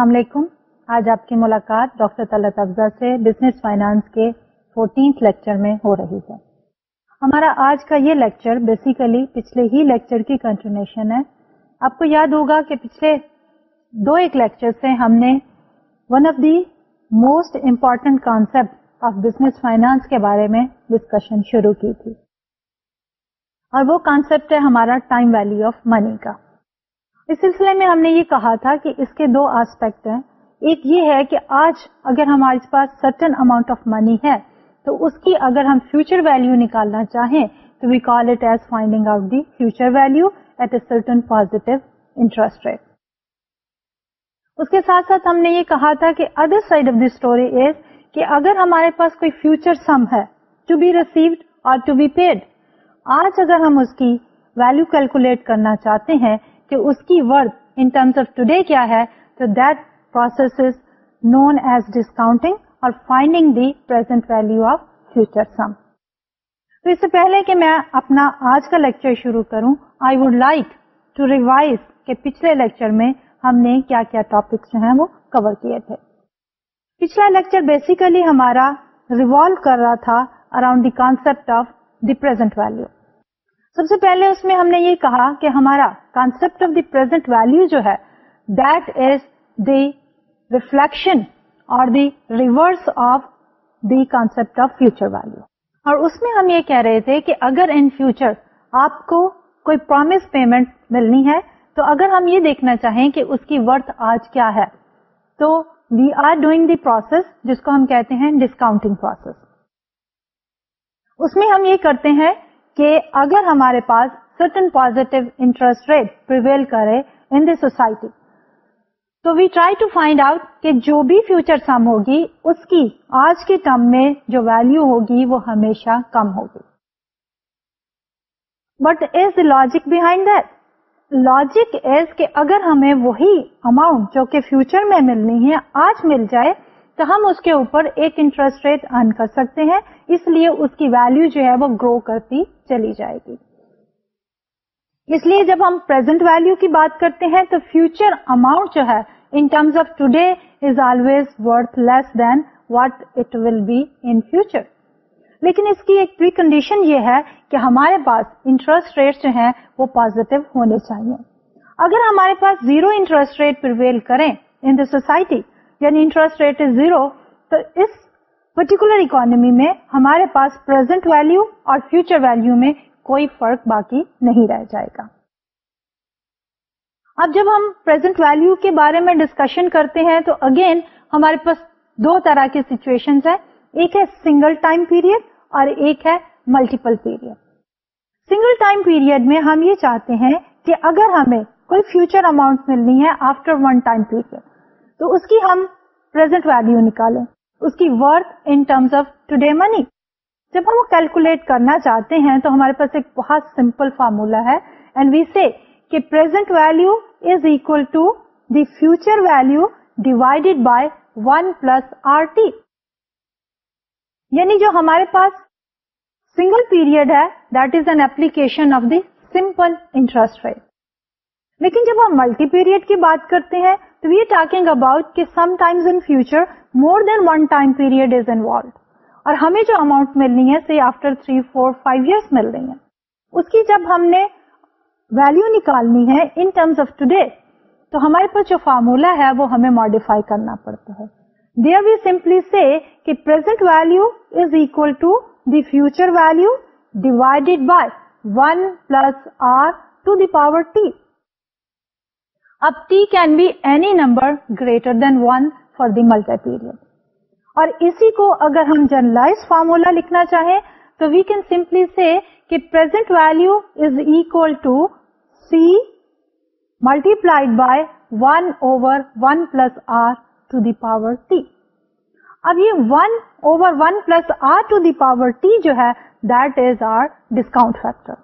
السلام علیکم۔ آج آپ کی ملاقات ڈاکٹر طلعت افزا سے بزنس فائنانس کے فورٹینتھ لیکچر میں ہو رہی ہے۔ ہمارا آج کا یہ لیکچر بیسیکلی پچھلے ہی لیکچر کی کنٹینیوشن ہے۔ آپ کو یاد ہوگا کہ پچھلے دو ایک لیکچر سے ہم نے one of the most important concept of business finance کے بارے میں ڈسکشن شروع کی تھی۔ اور وہ کانسپٹ ہے ہمارا ٹائم ویلو آف منی کا۔ اس سلسلے میں ہم نے یہ کہا تھا کہ اس کے دو آسپیکٹ ہیں۔ ایک یہ ہے کہ آج اگر ہمارے پاس سرٹن اماؤنٹ آف منی ہے، تو اس کی اگر ہم فیوچر ویلو نکالنا چاہیں، تو we call it as finding out the future value at a certain positive interest rate اس کے ساتھ ساتھ ہم نے یہ کہا تھا کہ other side of the story is کہ اگر ہمارے پاس کوئی فیوچر سم ہے ٹو بی ریسیوڈ اور ٹو بی پیڈ آج اگر ہم اس کی ویلو کیلکولیٹ کرنا چاہتے ہیں کہ اس کی worth in terms of today کیا ہے، تو that process is known as discounting اور finding the present value of future sum تو اس سے پہلے کہ میں اپنا آج کا لیکچر شروع کروں I would like to revise کہ پچھلے لیکچر میں ہم نے کیا کیا ٹاپکس جو ہیں وہ کور کیے تھے. پچھلا لیکچر بیسیکلی ہمارا ریوالو کر رہا تھا around the concept of the present value سب سے پہلے اس میں ہم نے یہ کہا کہ ہمارا concept of the present value جو ہے دیٹ از دی ریفلیکشن اور the reverse of the concept of future value اور اس میں ہم یہ کہہ رہے تھے کہ اگر ان فیوچر آپ کو کوئی پرومس پیمنٹ ملنی ہے، تو اگر ہم یہ دیکھنا چاہیں کہ اس کی ورتھ آج کیا ہے، تو we are doing the process جس کو ہم کہتے ہیں ڈسکاؤنٹنگ پروسیس اس میں ہم یہ کرتے ہیں کہ اگر ہمارے پاس certain positive interest rate prevail کرے ان دی سوسائٹی تو we try to find out کہ جو بھی فیوچر سم ہوگی، اس کی آج کے ٹرم میں جو ویلو ہوگی، وہ ہمیشہ کم ہوگی. But is the logic behind that logic is کہ اگر ہمیں وہی اماؤنٹ جو کہ فیوچر میں ملنی ہے، آج مل جائے تو ہم اس کے اوپر ایک انٹرسٹ ریٹ ارن کر سکتے ہیں۔ اس لیے اس کی ویلو جو ہے وہ گرو کرتی چلی جائے گی۔ اس لیے جب ہم پرزینٹ ویلو کی بات کرتے ہیں تو فیوچر اماؤنٹ جو ہے in terms of today is always worth less than what it will be in future. لیکن اس کی ایک پری کنڈیشن یہ ہے کہ ہمارے پاس انٹرسٹ ریٹ جو ہیں وہ پازیٹو ہونے چاہیے۔ اگر ہمارے پاس زیرو انٹرسٹ ریٹ پرویل کریں ان دا سوسائٹی یعنی انٹرسٹ ریٹ از زیرو تو اس پرٹیکولر اکانمی میں ہمارے پاس پرزینٹ ویلو اور فیوچر ویلو میں کوئی فرق باقی نہیں رہ جائے گا۔ اب جب ہم پرزینٹ ویلو کے بارے میں ڈسکشن کرتے ہیں، تو اگین ہمارے پاس دو طرح کے سچویشن ہے ایک ہے سنگل ٹائم پیریڈ اور ایک ہے multiple period single time period میں ہم یہ چاہتے ہیں کہ اگر ہمیں کوئی فیوچر اماؤنٹ ملنی ہے آفٹر ون ٹائم پیریڈ تو اس کی ہم پرزینٹ ویلو نکالیں۔ اس کی worth in terms of today money جب ہم وہ کیلکولیٹ کرنا چاہتے ہیں تو ہمارے پاس ایک بہت سمپل فارمولا ہے۔ اینڈ وی سی کہ present value is equal to the future value divided by one plus R T یعنی جو ہمارے پاس سنگل پیریڈ ہے that is an application of the simple interest rate لیکن جب ہم ملٹی پیریڈ کی بات کرتے ہیں تو وی ٹاکنگ اباؤٹ کہ sometimes in future more than one time period is involved اور ہمیں جو اماؤنٹ ملنی ہے see after three four five years مل رہی ہے. اس کی جب ہم نے ویلو نکالنی ہے ان ٹرمز آف ٹوڈے تو ہمارے پاس جو فارمولا ہے وہ ہمیں ماڈیفائی کرنا پڑتا ہے. دیئر وی سمپلی سے کہ present value is equal to the future value divided by one plus R to the power T اب T can be any number greater than one for the multi period اور اسی کو اگر ہم generalize formula لکھنا چاہیں، تو we can simply say کہ present value is equal to C multiplied by one over one plus R to the power T اب یہ one over one plus R to the power T جو ہے that is our discount factor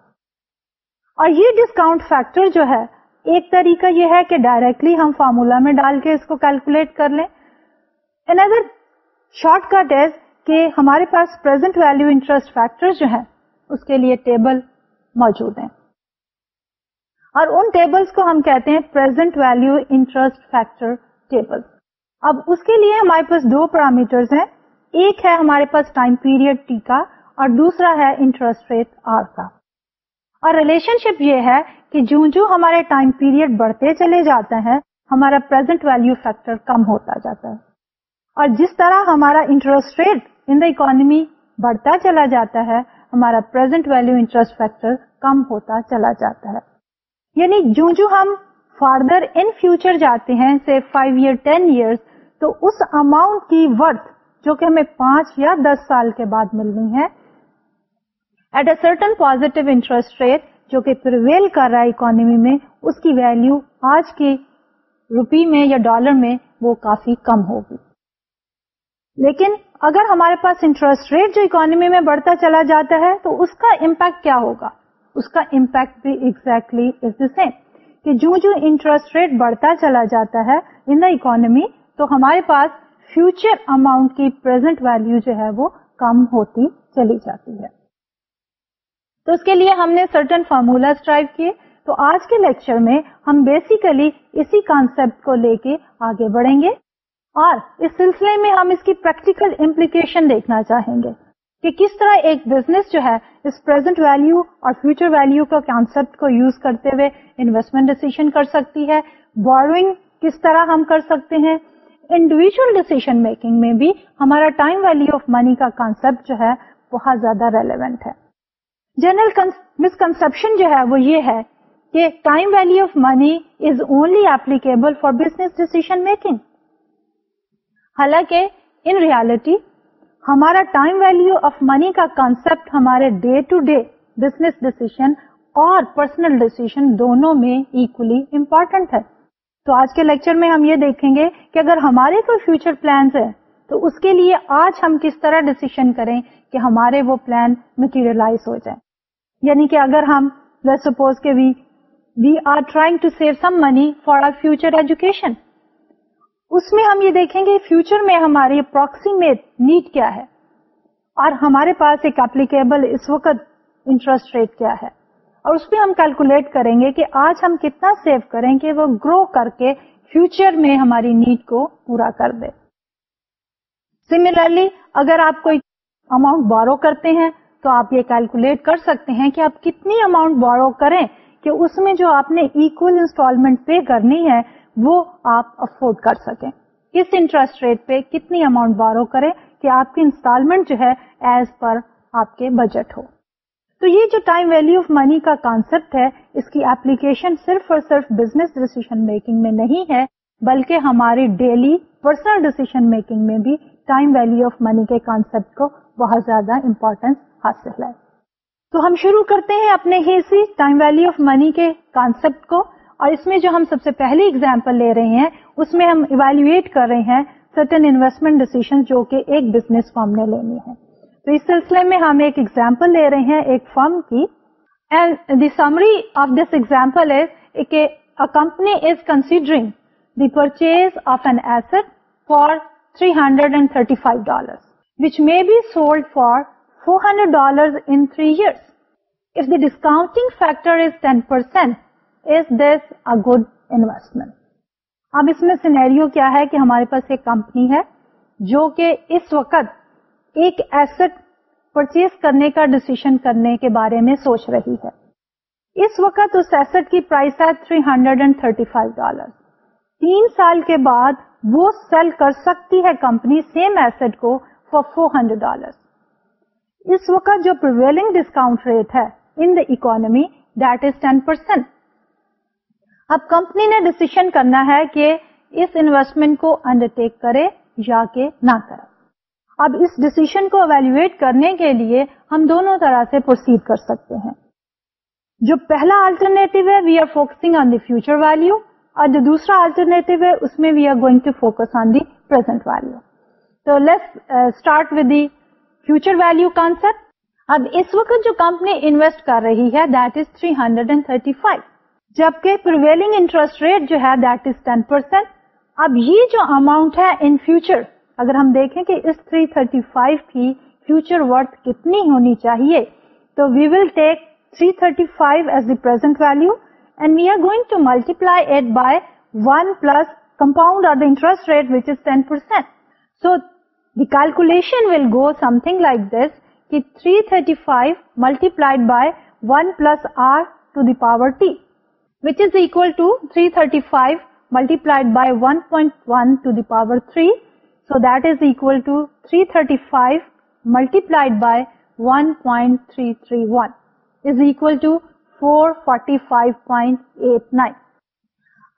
اور یہ discount factor جو ہے ایک طریقہ یہ ہے کہ ڈائریکٹلی ہم فارمولا میں ڈال کے اس کو کیلکولیٹ کر لیں۔ اندر شارٹ کٹ از کہ ہمارے پاس پرزینٹ ویلو انٹرسٹ فیکٹر جو ہے اس کے لیے ٹیبل موجود ہیں۔ اور ان ٹیبلس کو ہم کہتے ہیں present value interest factor table اب اس کے لیے ہمارے پاس دو پیرامیٹرز ہیں۔ ایک ہے ہمارے پاس ٹائم پیریڈ ٹی کا اور دوسرا ہے انٹرسٹ ریٹ آر کا۔ اور ریلیشن شپ یہ ہے کہ جو جو ہمارے ٹائم پیریڈ بڑھتے چلے جاتے ہیں، ہمارا پرزینٹ ویلو فیکٹر کم ہوتا جاتا ہے۔ اور جس طرح ہمارا interest rate in the economy بڑھتا چلا جاتا ہے، ہمارا پرزینٹ ویلو انٹرسٹ فیکٹر کم ہوتا چلا جاتا ہے۔ یعنی جو جو ہم فاردر ان فیوچر جاتے ہیں سے فائیو ایئر ٹین ایئرس تو اس اماؤنٹ کی ورتھ جو کہ ہمیں پانچ یا دس سال کے بعد ملنی ہے at a certain positive interest rate جو کہ پرویل کر رہا ہے اکانمی میں، اس کی ویلو آج کی روپی میں یا ڈالر میں وہ کافی کم ہوگی۔ لیکن اگر ہمارے پاس انٹرسٹ ریٹ جو اکانمی میں بڑھتا چلا جاتا ہے، تو اس کا امپیکٹ کیا ہوگا؟ اس کا امپیکٹ بھی ایگزیکٹلی از دا سیم کہ جو جو انٹرسٹ ریٹ بڑھتا چلا جاتا ہے ان دا اکانمی تو ہمارے پاس فیوچر اماؤنٹ کی پرزینٹ ویلو جو ہے وہ کم ہوتی چلی جاتی ہے۔ تو اس کے لیے ہم نے سرٹن فارمولا ٹرائیو کیے۔ تو آج کے لیکچر میں ہم بیسیکلی اسی کانسپٹ کو لے کے آگے بڑھیں گے اور اس سلسلے میں ہم اس کی پریکٹیکل امپلیکیشن دیکھنا چاہیں گے کہ کس طرح ایک بزنس جو ہے، اس پرزینٹ ویلو اور فیوچر ویلو کا کانسپٹ کو یوز کرتے ہوئے انویسٹمنٹ ڈیسیزن کر سکتی ہے۔ بوروئنگ کس طرح ہم کر سکتے ہیں۔ انڈیویجل ڈیسیزن میکنگ میں بھی ہمارا ٹائم ویلو آف منی کا کانسپٹ جو ہے، بہت زیادہ ریلیونٹ ہے۔ جنرل مسکنسپشن جو ہے وہ یہ ہے کہ time value of money is only applicable for business decision making حالانکہ ان ریالٹی ہمارا ٹائم ویلو آف منی کا کانسپٹ ہمارے day to day business decision اور پرسنل ڈیسیزن دونوں میں اکولی امپورٹنٹ ہے. تو آج کے لیکچر میں ہم یہ دیکھیں گے کہ اگر ہمارے کوئی فیوچر پلانس ہے تو اس کے لیے آج ہم کس طرح ڈسیشن کریں کہ ہمارے وہ پلان مٹیریلائز ہو جائیں. یعنی کہ اگر ہم سپوز کے we we are trying to save some money for our future education اس میں ہم یہ دیکھیں گے فیوچر میں ہماری اپروکسیمیٹ نیڈ کیا ہے اور ہمارے پاس ایک اپلیکیبل اس وقت انٹرسٹ ریٹ کیا ہے اور اس پہ ہم کیلکولیٹ کریں گے کہ آج ہم کتنا سیو کریں کہ وہ گرو کر کے فیوچر میں ہماری نیڈ کو پورا کر دے. سملرلی اگر آپ کوئی اماؤنٹ بورو کرتے ہیں تو آپ یہ کیلکولیٹ کر سکتے ہیں کہ آپ کتنی اماؤنٹ بورو کریں کہ اس میں جو آپ نے اکول انسٹالمنٹ پے کرنی ہے وہ آپ افورڈ کر سکیں۔ کس انٹرسٹ ریٹ پہ کتنی اماؤنٹ بورو کریں کہ آپ کی انسٹالمنٹ جو ہے ایز پر آپ کے بجٹ ہو۔ تو یہ جو ٹائم ویلو آف منی کا کانسیپٹ ہے، اس کی اپلیکیشن صرف اور صرف بزنس ڈیسیزن میکنگ میں نہیں ہے، بلکہ ہماری ڈیلی پرسنل ڈیسیزن میکنگ میں بھی ٹائم ویلو آف منی کے کانسیپٹ کو بہت زیادہ امپورٹینس حاصل ہے۔ تو ہم شروع کرتے ہیں اپنے ہی سی ٹائم ویلو آف منی کے کانسیپٹ کو، اور اس میں جو ہم سب سے پہلی اگزامپل لے رہے ہیں، اس میں ہم ایویلویٹ کر رہے ہیں سرٹن انویسٹمنٹ ڈیسیزن جو کہ ایک بزنس فارم نے لینی ہے۔ تو اس سلسلے میں ہم ایک ایگزامپل لے رہے ہیں ایک فرم کی۔ And the summary of this example is کہ company is considering the purchase of an asset for three hundred and thirty five dollar which may be sold for four hundred dollar in three years if the discounting factor is ten percent is this a good investment اب اس میں scenario کیا ہے کہ ہمارے پاس ایک company ہے جو کہ اس وقت ایک ایسٹ پرچیز کرنے کا ڈسیشن کرنے کے بارے میں سوچ رہی ہے۔ اس وقت اس ایسٹ کی پرائس ہے three hundred and thirty five dollar تین سال کے بعد وہ سیل کر سکتی ہے کمپنی سیم ایسٹ کو فار فور ہنڈریڈ ڈالر اس وقت جو پرویلنگ ڈسکاؤنٹ ریٹ ہے in the economy that is ten percent اب کمپنی نے ڈسیشن کرنا ہے کہ اس انویسٹمنٹ کو انڈر ٹیک کرے یا کہ نہ کرے. اب اس ڈسیشن کو اویلویٹ کرنے کے لیے ہم دونوں طرح سے پروسیڈ کر سکتے ہیں. جو پہلا آلٹرنیٹو ہے we are focusing on the future value اور جو دوسرا آلٹرنیٹو ہے، اس میں we are going to focus on the present value تو let start with the future value concept اب اس وقت جو کمپنی انویسٹ کر رہی ہے that is three hundred and thirty five جبکہ پرویلنگ انٹرسٹ ریٹ جو ہے دیٹ از ٹین پرسینٹ اب یہ جو اماؤنٹ ہے ان فیوچر اگر ہم دیکھیں کہ اس 335 کی فیوچر ورتھ کتنی ہونی چاہیے، تو we will take 335 as the present value and we are going to multiply it by one plus compound or the interest rate which is 10%. So the calculation will go something like this, ki 335 multiplied by 1 plus r to the power t, which is equal to 335 multiplied by 1.1 to the power 3. So that is equal to 335 multiplied by 1.331 is equal to 445.89.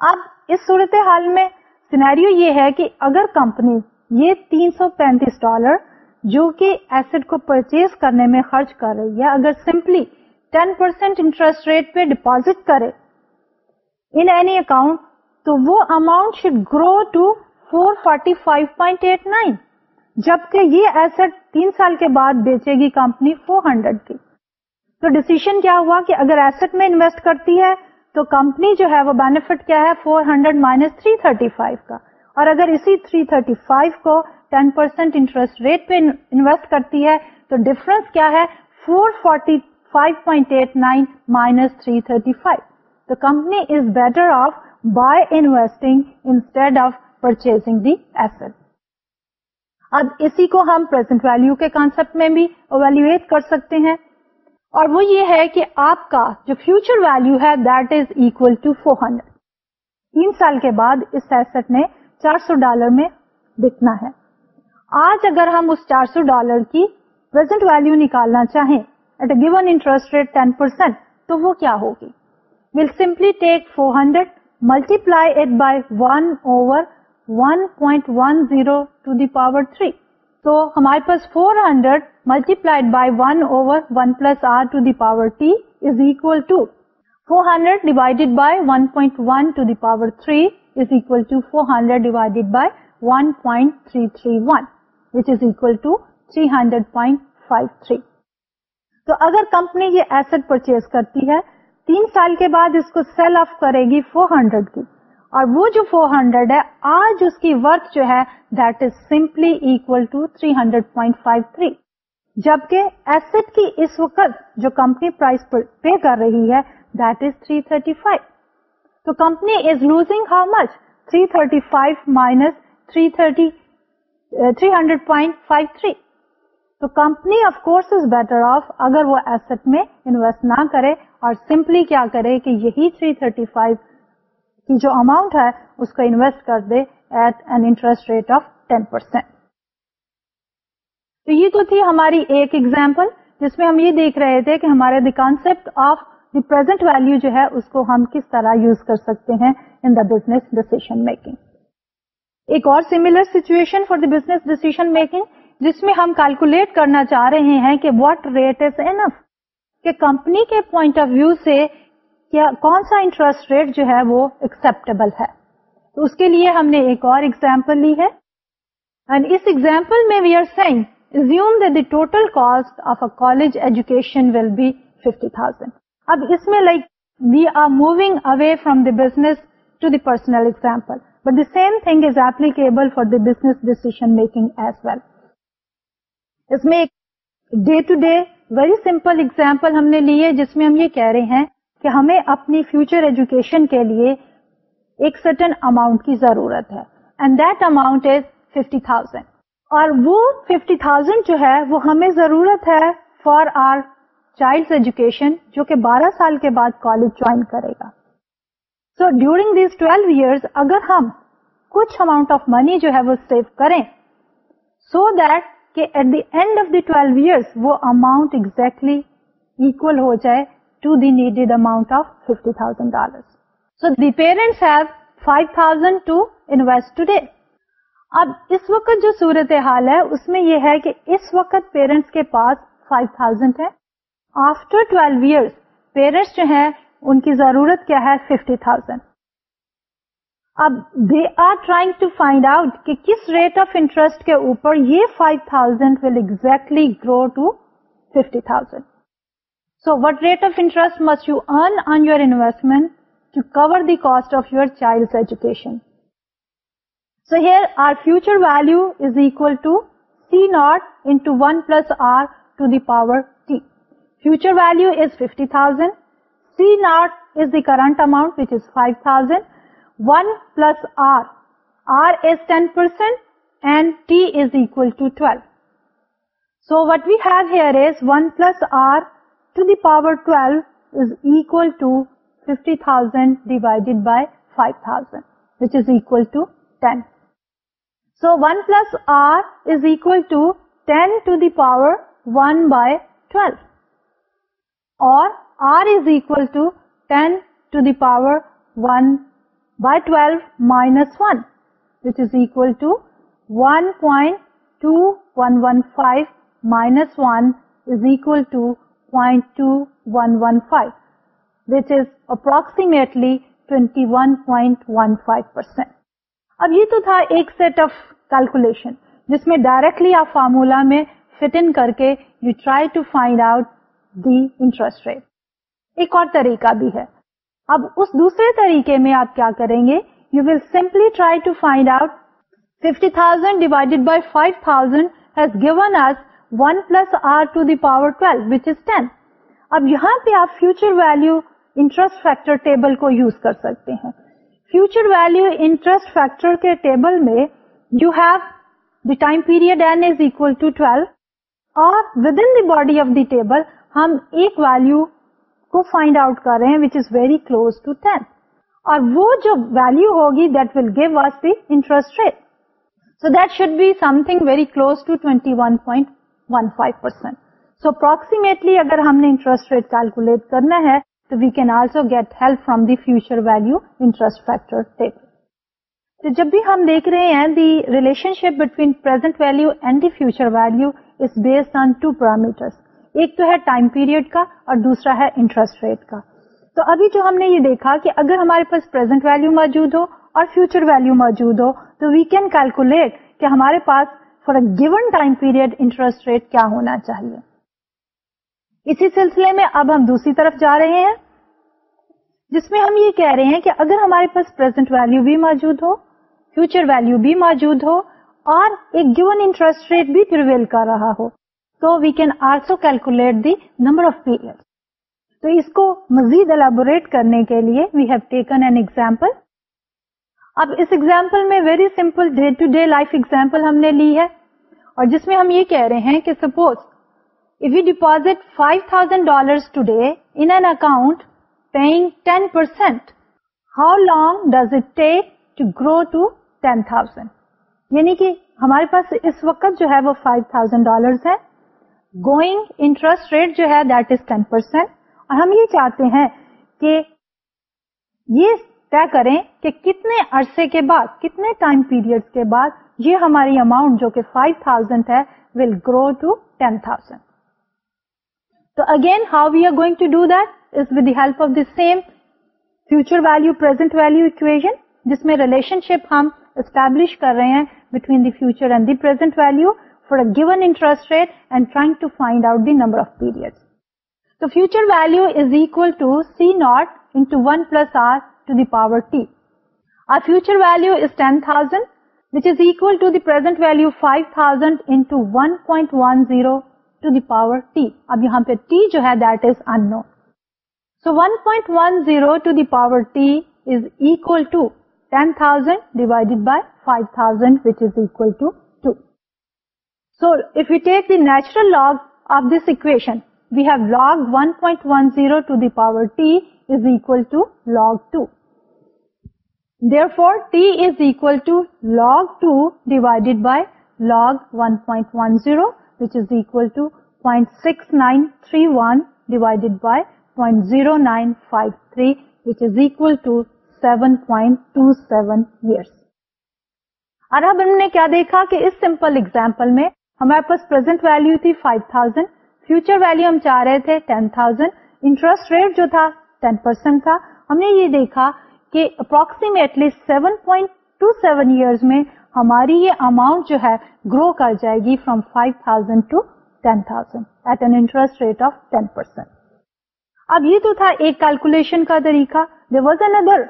اب اس صورت حال میں scenario یہ ہے کہ اگر company یہ 335 ڈالر جو کہ ایسڈ کو پرچیز کرنے میں خرچ کر رہی ہے۔ اگر سمپلی 10 پرسینٹ انٹرسٹ ریٹ پہ ڈپازٹ کرے ان اینی اکاؤنٹ تو وہ اماؤنٹ شوڈ گرو ٹو 445.89 جبکہ یہ ایسٹ تین سال کے بعد بیچے گی کمپنی 400 کی۔ تو ڈسیشن کیا ہوا کہ اگر ایسٹ میں انویسٹ کرتی ہے، تو کمپنی جو ہے وہ بینیفٹ کیا ہے؟ 400 hundred minus three thirty five کا۔ اور اگر اسی 335 کو 10 پرسینٹ انٹرسٹ ریٹ پہ انویسٹ کرتی ہے، تو ڈفرنس کیا ہے؟ 445.89 مائنس تھری تھرٹی فائیو تو company is better off by investing instead of purchasing the asset اب اسی کو ہم پرزینٹ ویلو کے کانسپٹ میں بھی اویلویٹ کر سکتے ہیں۔ اور وہ یہ ہے کہ آپ کا جو فیوچر ویلو ہے that is equal to four hundred تین سال کے بعد اس ایسٹ نے چار سو ڈالر میں بکنا ہے۔ آج اگر ہم اس چار سو ڈالر کی پرزینٹ ویلو نکالنا چاہیں at a given interest rate ten percent تو وہ کیا ہوگی؟ Will simply take four hundred multiply it by one over one point one zero to the power three تو ہمارے پاس four hundred multiplied by one over one plus R to the power T is equal to four hundred divided by one point one to the power three is equal to 400 divided by 1.331 which is equal to 300.53. تو اگر company یہ asset purchase کرتی ہے، تین سال کے بعد اس کو سیل آف کرے گی 400 کی اور وہ جو 400 ہے، آج اس کی ورتھ جو ہے that is simply equal to 300.53 جبکہ ایسٹ کی اس وقت جو کمپنی پرائز پے کر رہی ہے دیٹ از 335 تو company is losing how much? 335 minus 330 300.53 تو company of course is better off اگر وہ ایسٹ میں انویسٹ نہ کرے اور سمپلی کیا کرے کہ یہی 335 کی جو اماؤنٹ ہے اس کو انویسٹ کر دے at an interest rate of ten percent تو یہ تو تھی ہماری ایک ایگزامپل جس میں ہم یہ دیکھ رہے تھے کہ ہمارے the concept of the present value جو ہے اس کو ہم کس طرح یوز کر سکتے ہیں in the business decision making ایک اور similar situation for the business decision making جس میں ہم کیلکولیٹ کرنا چاہ رہے ہیں کہ واٹ ریٹ از اینف کہ کمپنی کے پوائنٹ آف ویو سے کیا، کون سا انٹرسٹ ریٹ جو ہے وہ ایکسپٹیبل ہے؟ تو اس کے لیے ہم نے ایک اور ایگزامپل لی ہے. اینڈ اس ایگزامپل میں we are assuming total cost of a college education will be fifty thousand اب اس میں like we are moving away from the business to the personal example but the same thing is applicable for the business decision making as well اس میں ایک day to day very simple example ہم نے لی ہے جس میں ہم یہ کہہ رہے ہیں کہ ہمیں اپنی فیوچر ایجوکیشن کے لیے ایک سرٹن اماؤنٹ کی ضرورت ہے. And that amount is fifty thousand اور وہ ففٹی تھاؤزینڈ جو ہے وہ ہمیں ضرورت ہے فار آر چائلڈ ایجوکیشن جو کہ بارہ سال کے بعد کالج جوائن کرے گا so during these twelve years اگر ہم کچھ اماؤنٹ آف منی جو ہے وہ سیو کریں سو دیٹ کہ at the end of the twelve years وہ اماؤنٹ ایگزیکٹلی اکول ہو جائے to the to the needed amount of $50,000. So the parents have 5,000 to invest today. اب اس وقت جو صورت حال ہے اس میں یہ ہے کہ اس وقت پیرنٹس کے پاس 5000 ہے آفٹر ٹویلو ایئرس پیرنٹس جو ہیں، ان کی ضرورت کیا ہے ففٹی تھاؤزینڈ اب they are trying to find out کہ کس ریٹ آف انٹرسٹ کے اوپر یہ five thousand will exactly grow to fifty thousand so what rate of interest must you earn on your investment to cover the cost of your child education so here our future value is equal to C naught into one plus R to the power future value is fifty thousand C naught is the current amount which is five thousand one plus R R is ten percent and T is equal to twelve so what we have here is one plus R to the power twelve is equal to fifty thousand divided by five thousand which is equal to ten so one plus R is equal to ten to the power one by twelve So 1 plus R is equal to 10 to the power 1 by 12. Or R is equal to 10 to the power 1 by 12 minus 1, which is equal to 1.2115 minus 1 is equal to 0.2115, which is approximately 21.15%. اب یہ تو تھا ایک set of calculation جس میں directly آپ formula میں fit in کر کے you try to find out the interest rate. ایک اور طریقہ بھی ہے۔ اب اس دوسرے طریقے میں آپ کیا کریں گے؟ You will simply try to find out fifty thousand divided by five thousand has given as one plus R to the power twelve which is ten اب یہاں پہ آپ future value interest factor table کو use کر سکتے ہیں۔ Future value interest factor کے table میں you have the time period N is equal to twelve اور with in the body of the table ہم ایک ویلو کو فائنڈ آؤٹ کر رہے ہیں which is very close to ten اور وہ جو ویلو ہوگی that will give us the interest rate so that should be something very close to twenty one point one five percent so approximately اگر ہم نے انٹرسٹ ریٹ کیلکولیٹ کرنا ہے، تو we can also get help from the future value interest factor table تو جب بھی ہم دیکھ رہے ہیں the relation between present value and the future value is based on two parameter ایک تو ہے ٹائم پیریڈ کا اور دوسرا ہے انٹرسٹ ریٹ کا۔ تو ابھی جو ہم نے یہ دیکھا کہ اگر ہمارے پاس پرزینٹ ویلو موجود ہو اور فیوچر ویلو موجود ہو، تو وی کین کیلکولیٹ کہ ہمارے پاس for a given time period interest rate کیا ہونا چاہیے۔ اسی سلسلے میں اب ہم دوسری طرف جا رہے ہیں، جس میں ہم یہ کہہ رہے ہیں کہ اگر ہمارے پاس پرزینٹ ویلو بھی موجود ہو فیوچر ویلو بھی موجود ہو اور ایک گیون انٹرسٹ ریٹ بھی پرویل کر رہا ہو تو we can also calculate the number of period تو اس کو مزید الیبوریٹ کرنے کے لیے we have taken an example اب اس ایگزامپل میں very simple day to day life example ہم نے لی ہے اور جس میں ہم یہ کہہ رہے ہیں کہ suppose If we deposit $5,000 today in an account paying 10%, how long does it take to grow to 10,000? یعنی کہ ہمارے پاس اس وقت جو ہے وہ 5000 ڈالرز ہے گوئنگ انٹرسٹ ریٹ جو ہے دیٹ از 10 پرسینٹ اور ہم یہ چاہتے ہیں کہ یہ طے کریں کہ کتنے عرصے کے بعد، کتنے ٹائم پیریڈ کے بعد یہ ہماری اماؤنٹ جو کہ 5000 ہے ول گرو ٹو 10000 تو again how we are going to do that is with the help of the same future value present value equation جس میں ریلیشن شپ ہم اسٹیبلش کر رہے ہیں between the future and the present value givens rate and trying to find out the number of period تو future value is equal power future value thousand value five thousand one zero to the power T اب یہاں پہ T جو ہے so one point one zero to the power T is equal thousand divided by five thousand which is equal two so if you take the natural log of this equation we have log one point one zero to the power T is equal to log two therefore T is equal to log two divided by log one point one zero which is equal to 0.6931 divided by 0.0953 which is equal to 7.27 years. اور اب ہم نے کیا دیکھا کہ اس simple example میں ہمارے پاس پرزینٹ ویلو تھی 5000 فیوچر ویلو ہم چاہ رہے تھے 10000 انٹرسٹ ریٹ جو تھا 10 پرسینٹ تھا۔ ہم نے یہ دیکھا کہ اپروکسیمیٹلی 7.27 ایئرز میں ہماری یہ اماؤنٹ جو ہے گرو کر جائے گی from five thousand to ten thousand at an interest rate of ten percent اب یہ تو تھا ایک کیلکولیشن کا طریقہ۔ There was another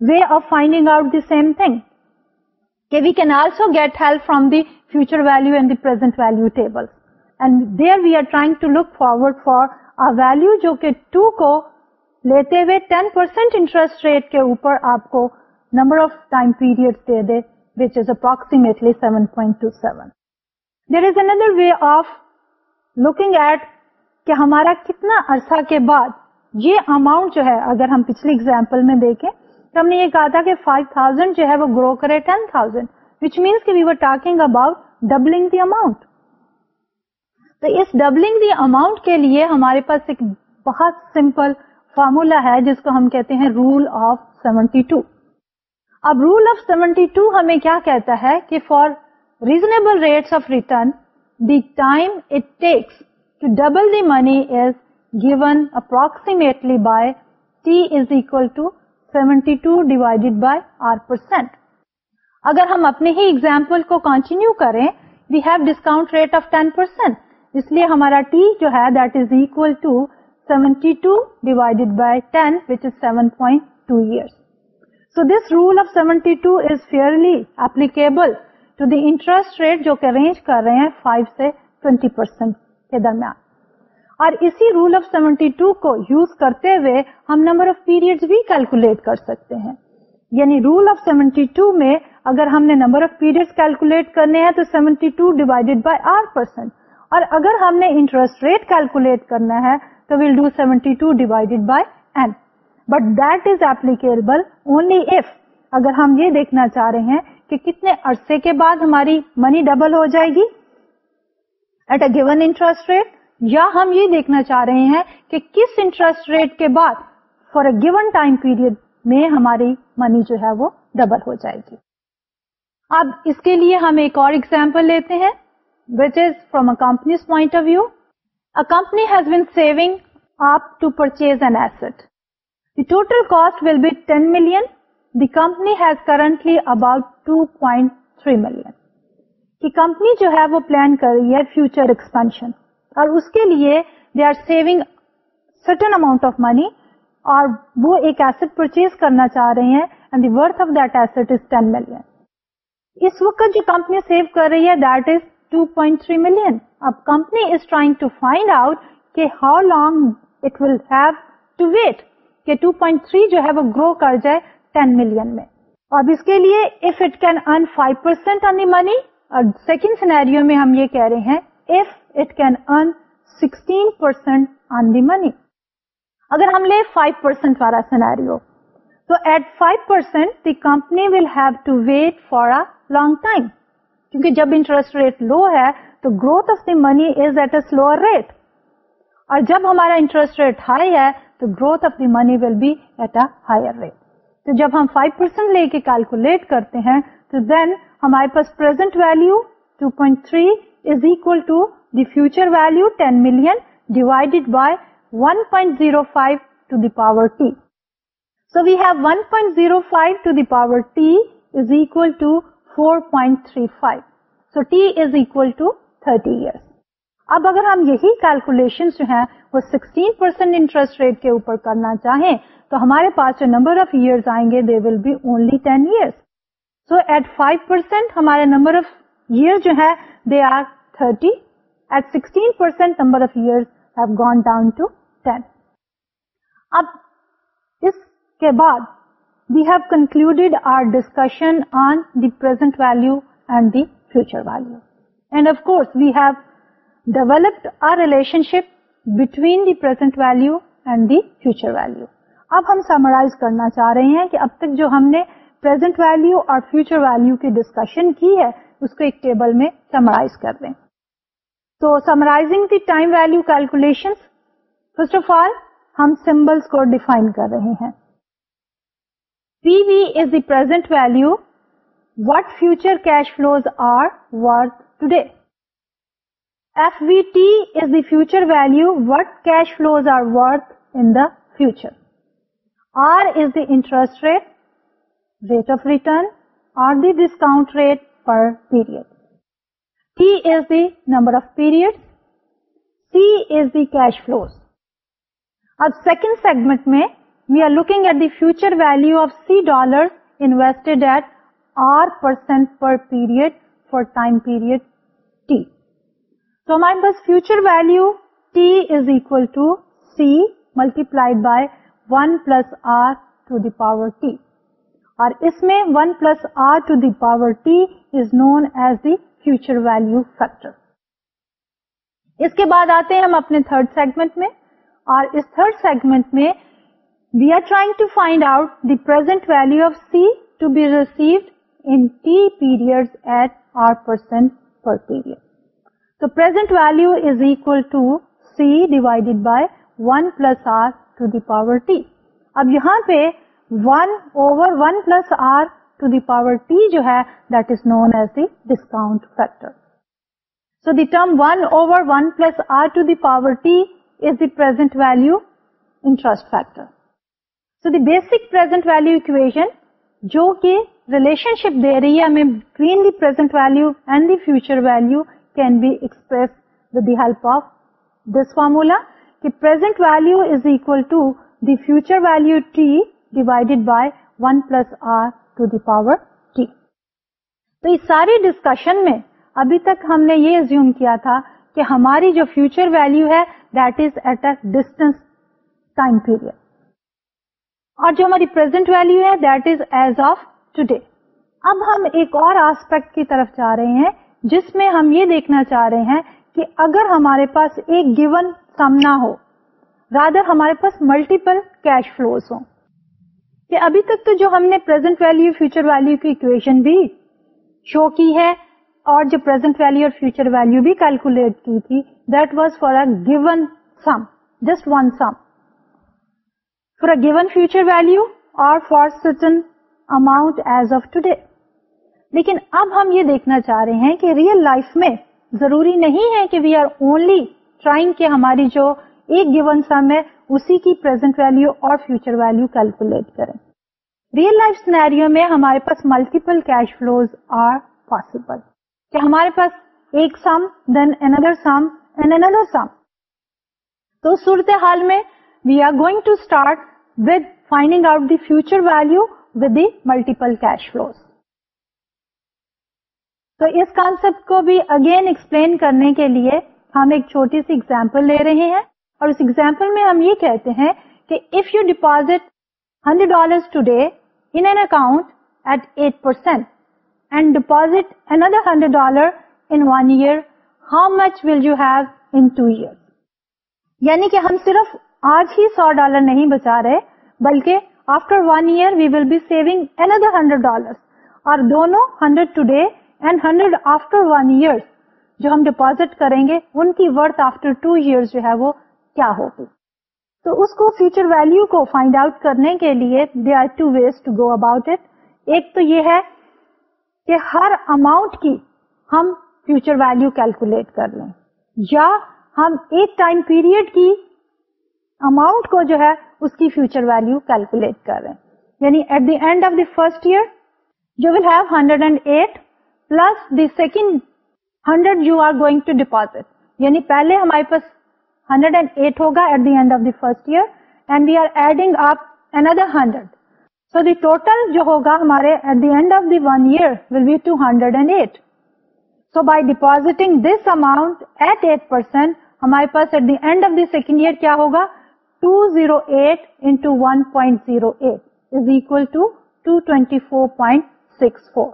way of finding out the same thing کہ we can also get help from the future value and the present value table and there we are trying to look forward for a value جو کہ two کو لیتے ہوئے ten percent interest rate کے اوپر آپ کو number of time periods they did, which is approximately 7.27. There is another way of looking at کہ ہمارا کتنا عرصہ کے بعد یہ اماؤنٹ جو ہے اگر ہم پچھلی اگزامپل میں دیکھیں تو ہم نے یہ کہا تھا کہ 5000 جو ہے وہ گرو کرے 10000 وچ مینس کہ we were talking about doubling the amount تو اس ڈبلنگ دی اماؤنٹ کے لیے ہمارے پاس ایک بہت سمپل فارمولا ہے جس کو ہم کہتے ہیں رول آف سیونٹی ٹو اب رول آف سیونٹی ٹو ہمیں کیا کہتا ہے کہ for reasonable rates of return the time it takes to double the money is given approximately by T is equal to seventy two divided by R percent اگر ہم اپنے ہی example کو کنٹینیو کریں we have discount rate of ten percent اس لیے ہمارا T جو ہے that is equal to seventy two divided by ten which is seven point two years so this rule of seventy two is fairly applicable to the interest rate جو کہ range کر رہے ہیں five سے twenty percent کے درمیان. اور اسی رول آف سیونٹی ٹو کو یوز کرتے ہوئے ہم نمبر آف پیریڈ بھی کیلکولیٹ کر سکتے ہیں۔ یعنی رول آف سیونٹی ٹو میں اگر ہم نے نمبر آف پیریڈ کیلکولیٹ کرنے ہیں تو seventy two divided by R percent اور اگر ہم نے انٹرسٹ ریٹ کیلکولیٹ کرنا ہے تو we'll do seventy two divided by N but that is applicable only if اگر ہم یہ دیکھنا چاہ رہے ہیں کہ کتنے عرصے کے بعد ہماری منی ڈبل ہو جائے گی۔ At a given interest rate یا ہم یہ دیکھنا چاہ رہے ہیں کہ کس انٹرسٹ ریٹ کے بعد for a given time period میں ہماری منی جو ہے وہ ڈبل ہو جائے گی۔ اب اس کے لیے ہم ایک اور ایگزامپل لیتے ہیں which is from a company's point of view a company has been saving up to purchase an asset the total cost will be ten million the company has currently about two point three million کی company جو ہے وہ plan کر رہی ہے future expansion اور اس کے لیے they are saving certain amount of money اور وہ ایک ایسٹ پرچیز کرنا چاہ رہے ہیں and the worth of that asset is ten million اس وقت جو کمپنی سیو کر رہی ہے that is two point three million اب company is trying to find out کہ how long it will have to wait کہ 2.3 جو ہے وہ گرو کر جائے 10 ملین میں. اب اس کے لیے if it can earn 5% percent on the money اور سیکنڈ سینیریو میں ہم یہ کہہ رہے ہیں if it can earn sixteen percent on the money اگر ہم لے فائیو پرسینٹ والا سینیریو تو at five percent the company will have to wait for a long time کیونکہ جب انٹرسٹ ریٹ لو ہے، تو growth of the money is at a slower rate اور جب ہمارا انٹرسٹ ریٹ ہائی ہے، تو growth of the money will be at a higher rate تو جب ہم 5 پرسینٹ لے کے کیلکولیٹ کرتے ہیں، تو دین ہمارے پاس present value 2.3 is equal to the future value 10 million divided by 1.05 to the power t. So we have 1.05 to the power t is equal to 4.35. So t is equal to 30 years. اب اگر ہم یہی calculation جو ہیں وہ 16 percent interest rate کے اوپر کرنا چاہیں تو ہمارے پاس جو نمبر آف ایئرس آئیں گے they will be only 10 years so at 5 percent ہمارے نمبر آف ایئر جو ہے they are 30 at 16% number of years have gone down to 10 اب اس کے بعد we have concluded our discussion on the present value and the future value and of course we have developed a relationship between the present value and the future value اب ہم summarize کرنا چاہ رہے ہیں کہ اب تک جو ہم نے پرزینٹ ویلو اور فیوچر ویلو کی ڈسکشن کی ہے اس کو ایک ٹیبل میں سمرائز کر دیں تو summarizing the time value calculation first of all ہم سمبلس کو ڈیفائن کر رہے ہیں۔ P V is the present value what future cash flows are worth today F V T is the future value what cash flows are worth in the future R is the interest rate rate of return or the discount rate per period T is the number of periods. C is the cash flows. Ab second segment mein, we are looking at the future value of C dollars invested at R percent per period for time period T. So my future value T is equal to C multiplied by 1 plus R to the power T. اور اس میں one plus R to the power T is known as the future value factor اس کے بعد آتے ہیں ہم اپنے third segment میں اور اس تھرڈ سیگمنٹ میں we are trying to find out the present value of C to be received in T period at R percent per period تو present value is equal to C divided by one plus R to the power T اب یہاں پہ one over one plus R to the power T جو ہے that is known as the discount factor so the term one over one plus R to the power T is the present value interest factor so the basic present value equation جو کہ relation شپ دے رہی ہے ہمیں between the present value and the future value can be express with the help of this formula کہ present value is equal to the future value T divided by one plus R to the power T تو اس ساری discussion میں ابھی تک ہم نے یہ زیوم کیا تھا کہ ہماری جو فیوچر ویلو ہے that is at a distance time period اور جو ہماری پرزینٹ ویلو ہے that is as of today اب ہم ایک اور آسپیکٹ کی طرف جا رہے ہیں، جس میں ہم یہ دیکھنا چاہ رہے ہیں کہ اگر ہمارے پاس ایک گیون سم نہ ہو رادر ہمارے پاس ملٹیپل کیش فلوز ہوں کہ ابھی تک تو جو ہم نے پرزینٹ ویلو فیوچر ویلو کی اکویشن بھی شو کی ہے اور جو پرزینٹ ویلو اور فیوچر ویلو بھی کیلکولیٹ کی تھی that was for a given sum just one sum for a given future value اور for certain amount as of today لیکن اب ہم یہ دیکھنا چاہ رہے ہیں کہ ریئل لائف میں ضروری نہیں ہے کہ وی آر اونلی ٹرائنگ کہ ہماری جو ایک گیون سم ہے اسی کی پرزینٹ ویلو اور فیوچر ویلو کیلکولیٹ کریں۔ ریئل لائف سینیریو میں ہمارے پاس multiple cash flows are possible کہ ہمارے پاس ایک سم دین اندر سم اینڈ اندر سم تو صورت حال میں we are going to start with finding out the future value with the multiple cash flows تو اس کانسپٹ کو بھی اگین ایکسپلین کرنے کے لیے ہم ایک چھوٹی سی ایگزامپل لے رہے ہیں۔ اور اس ایگزامپل میں ہم یہ کہتے ہیں کہ if you deposit hundred dollar today in an account at eight percent and deposit another hundred dollar in one year how much will you have in two year یعنی کہ ہم صرف آج ہی سو ڈالر نہیں بچا رہے، بلکہ after one year we will be saving another hundred dollar اور دونوں hundred today and hundred after one year جو ہم ڈپوزٹ کریں گے، ان کی ورتھ آفٹر ٹو ایئر جو ہے وہ کیا ہوگی۔ تو اس کو فیوچر ویلو کو فائنڈ آؤٹ کرنے کے لیے there are two ways to go about it ایک تو یہ ہے کہ ہر اماؤنٹ کی ہم فیوچر ویلو کیلکولیٹ کر لیں۔ یا ہم ایک ٹائم پیریڈ کی اماؤنٹ کو جو ہے اس کی فیوچر ویلو کیلکولیٹ کر رہے ہیں یعنی at the end of the first year you will have hundred and eight plus the second hundred you are going to deposit یعنی پہلے ہمارے پاس 108 ہوگا at the end of the first year and we are adding up another hundred. So the total جو ہوگا ہمارے at the end of the one year will be two hundred and eight so by depositing this amount at eight percent ہمارے پاس at the end of the second year کیا ہوگا؟ Two zero eight into one point zero eight is equal to two twenty four point six four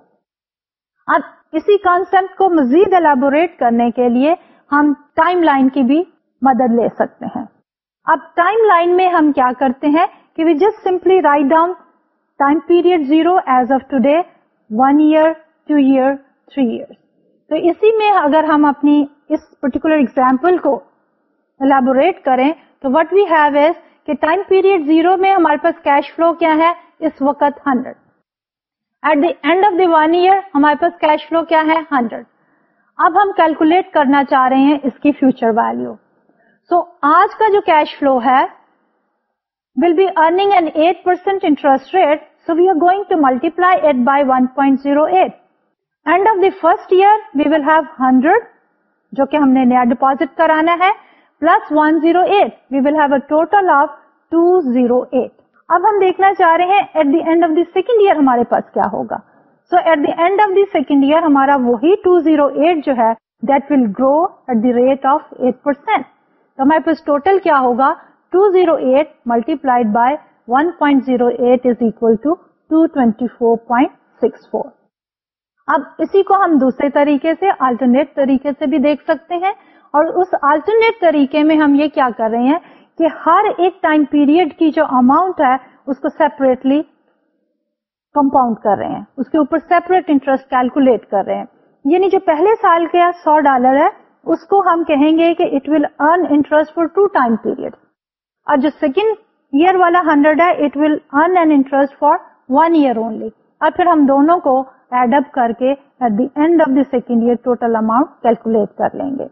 اب اسی concept کو مزید elaborate کرنے کے لیے ہم ٹائم لائن کی بھی مدد لے سکتے ہیں۔ اب ٹائم لائن میں ہم کیا کرتے ہیں کہ we just simply write down time period zero as of today one year two year three year تو اسی میں اگر ہم اپنی اس پرٹیکولر اگزامپل کو الیبوریٹ کریں، تو وٹ وی ہیو از کہ ٹائم پیریڈ زیرو میں ہمارے پاس کیش فلو کیا ہے اس وقت hundred at the end of the one year ہمارے پاس کیش فلو کیا ہے ہنڈریڈ اب ہم کیلکولیٹ کرنا چاہ رہے ہیں اس کی فیوچر ویلو سو آج کا جو کیش فلو ہے will be earning an eight percent interest rate so we are going to multiply eight by one point zero eight end of the first year we will have hundred جو کہ ہم نے نیا deposit کرانا ہے plus one zero eight we will have a total of two zero eight اب ہم دیکھنا چاہ رہے ہیں at the end of the second year ہمارے پاس کیا ہوگا so at the end of the second year ہمارا وہی ٹو زیرو ایٹ جو ہے that will grow at the rate of eight percent تو ہمارے پاس ٹوٹل کیا ہوگا؟ 208 multiplied by 1.08 is equal to 224.64 اب اسی کو ہم دوسرے طریقے سے آلٹرنیٹ طریقے سے بھی دیکھ سکتے ہیں اور اس آلٹرنیٹ طریقے میں ہم یہ کیا کر رہے ہیں کہ ہر ایک ٹائم پیریڈ کی جو اماؤنٹ ہے، اس کو سیپریٹلی کمپاؤنڈ کر رہے ہیں۔ اس کے اوپر سیپریٹ انٹرسٹ کیلکولیٹ کر رہے ہیں۔ یعنی جو پہلے سال کا سو ڈالر ہے اس کو ہم کہیں گے کہ it will earn interest for two time period اور جو سیکنڈ ایئر والا ہنڈریڈ ہے it will earn an interest for one year only اور پھر ہم دونوں کو ایڈ اپ کر کے at the end of the second year total amount calculate کر لیں گے.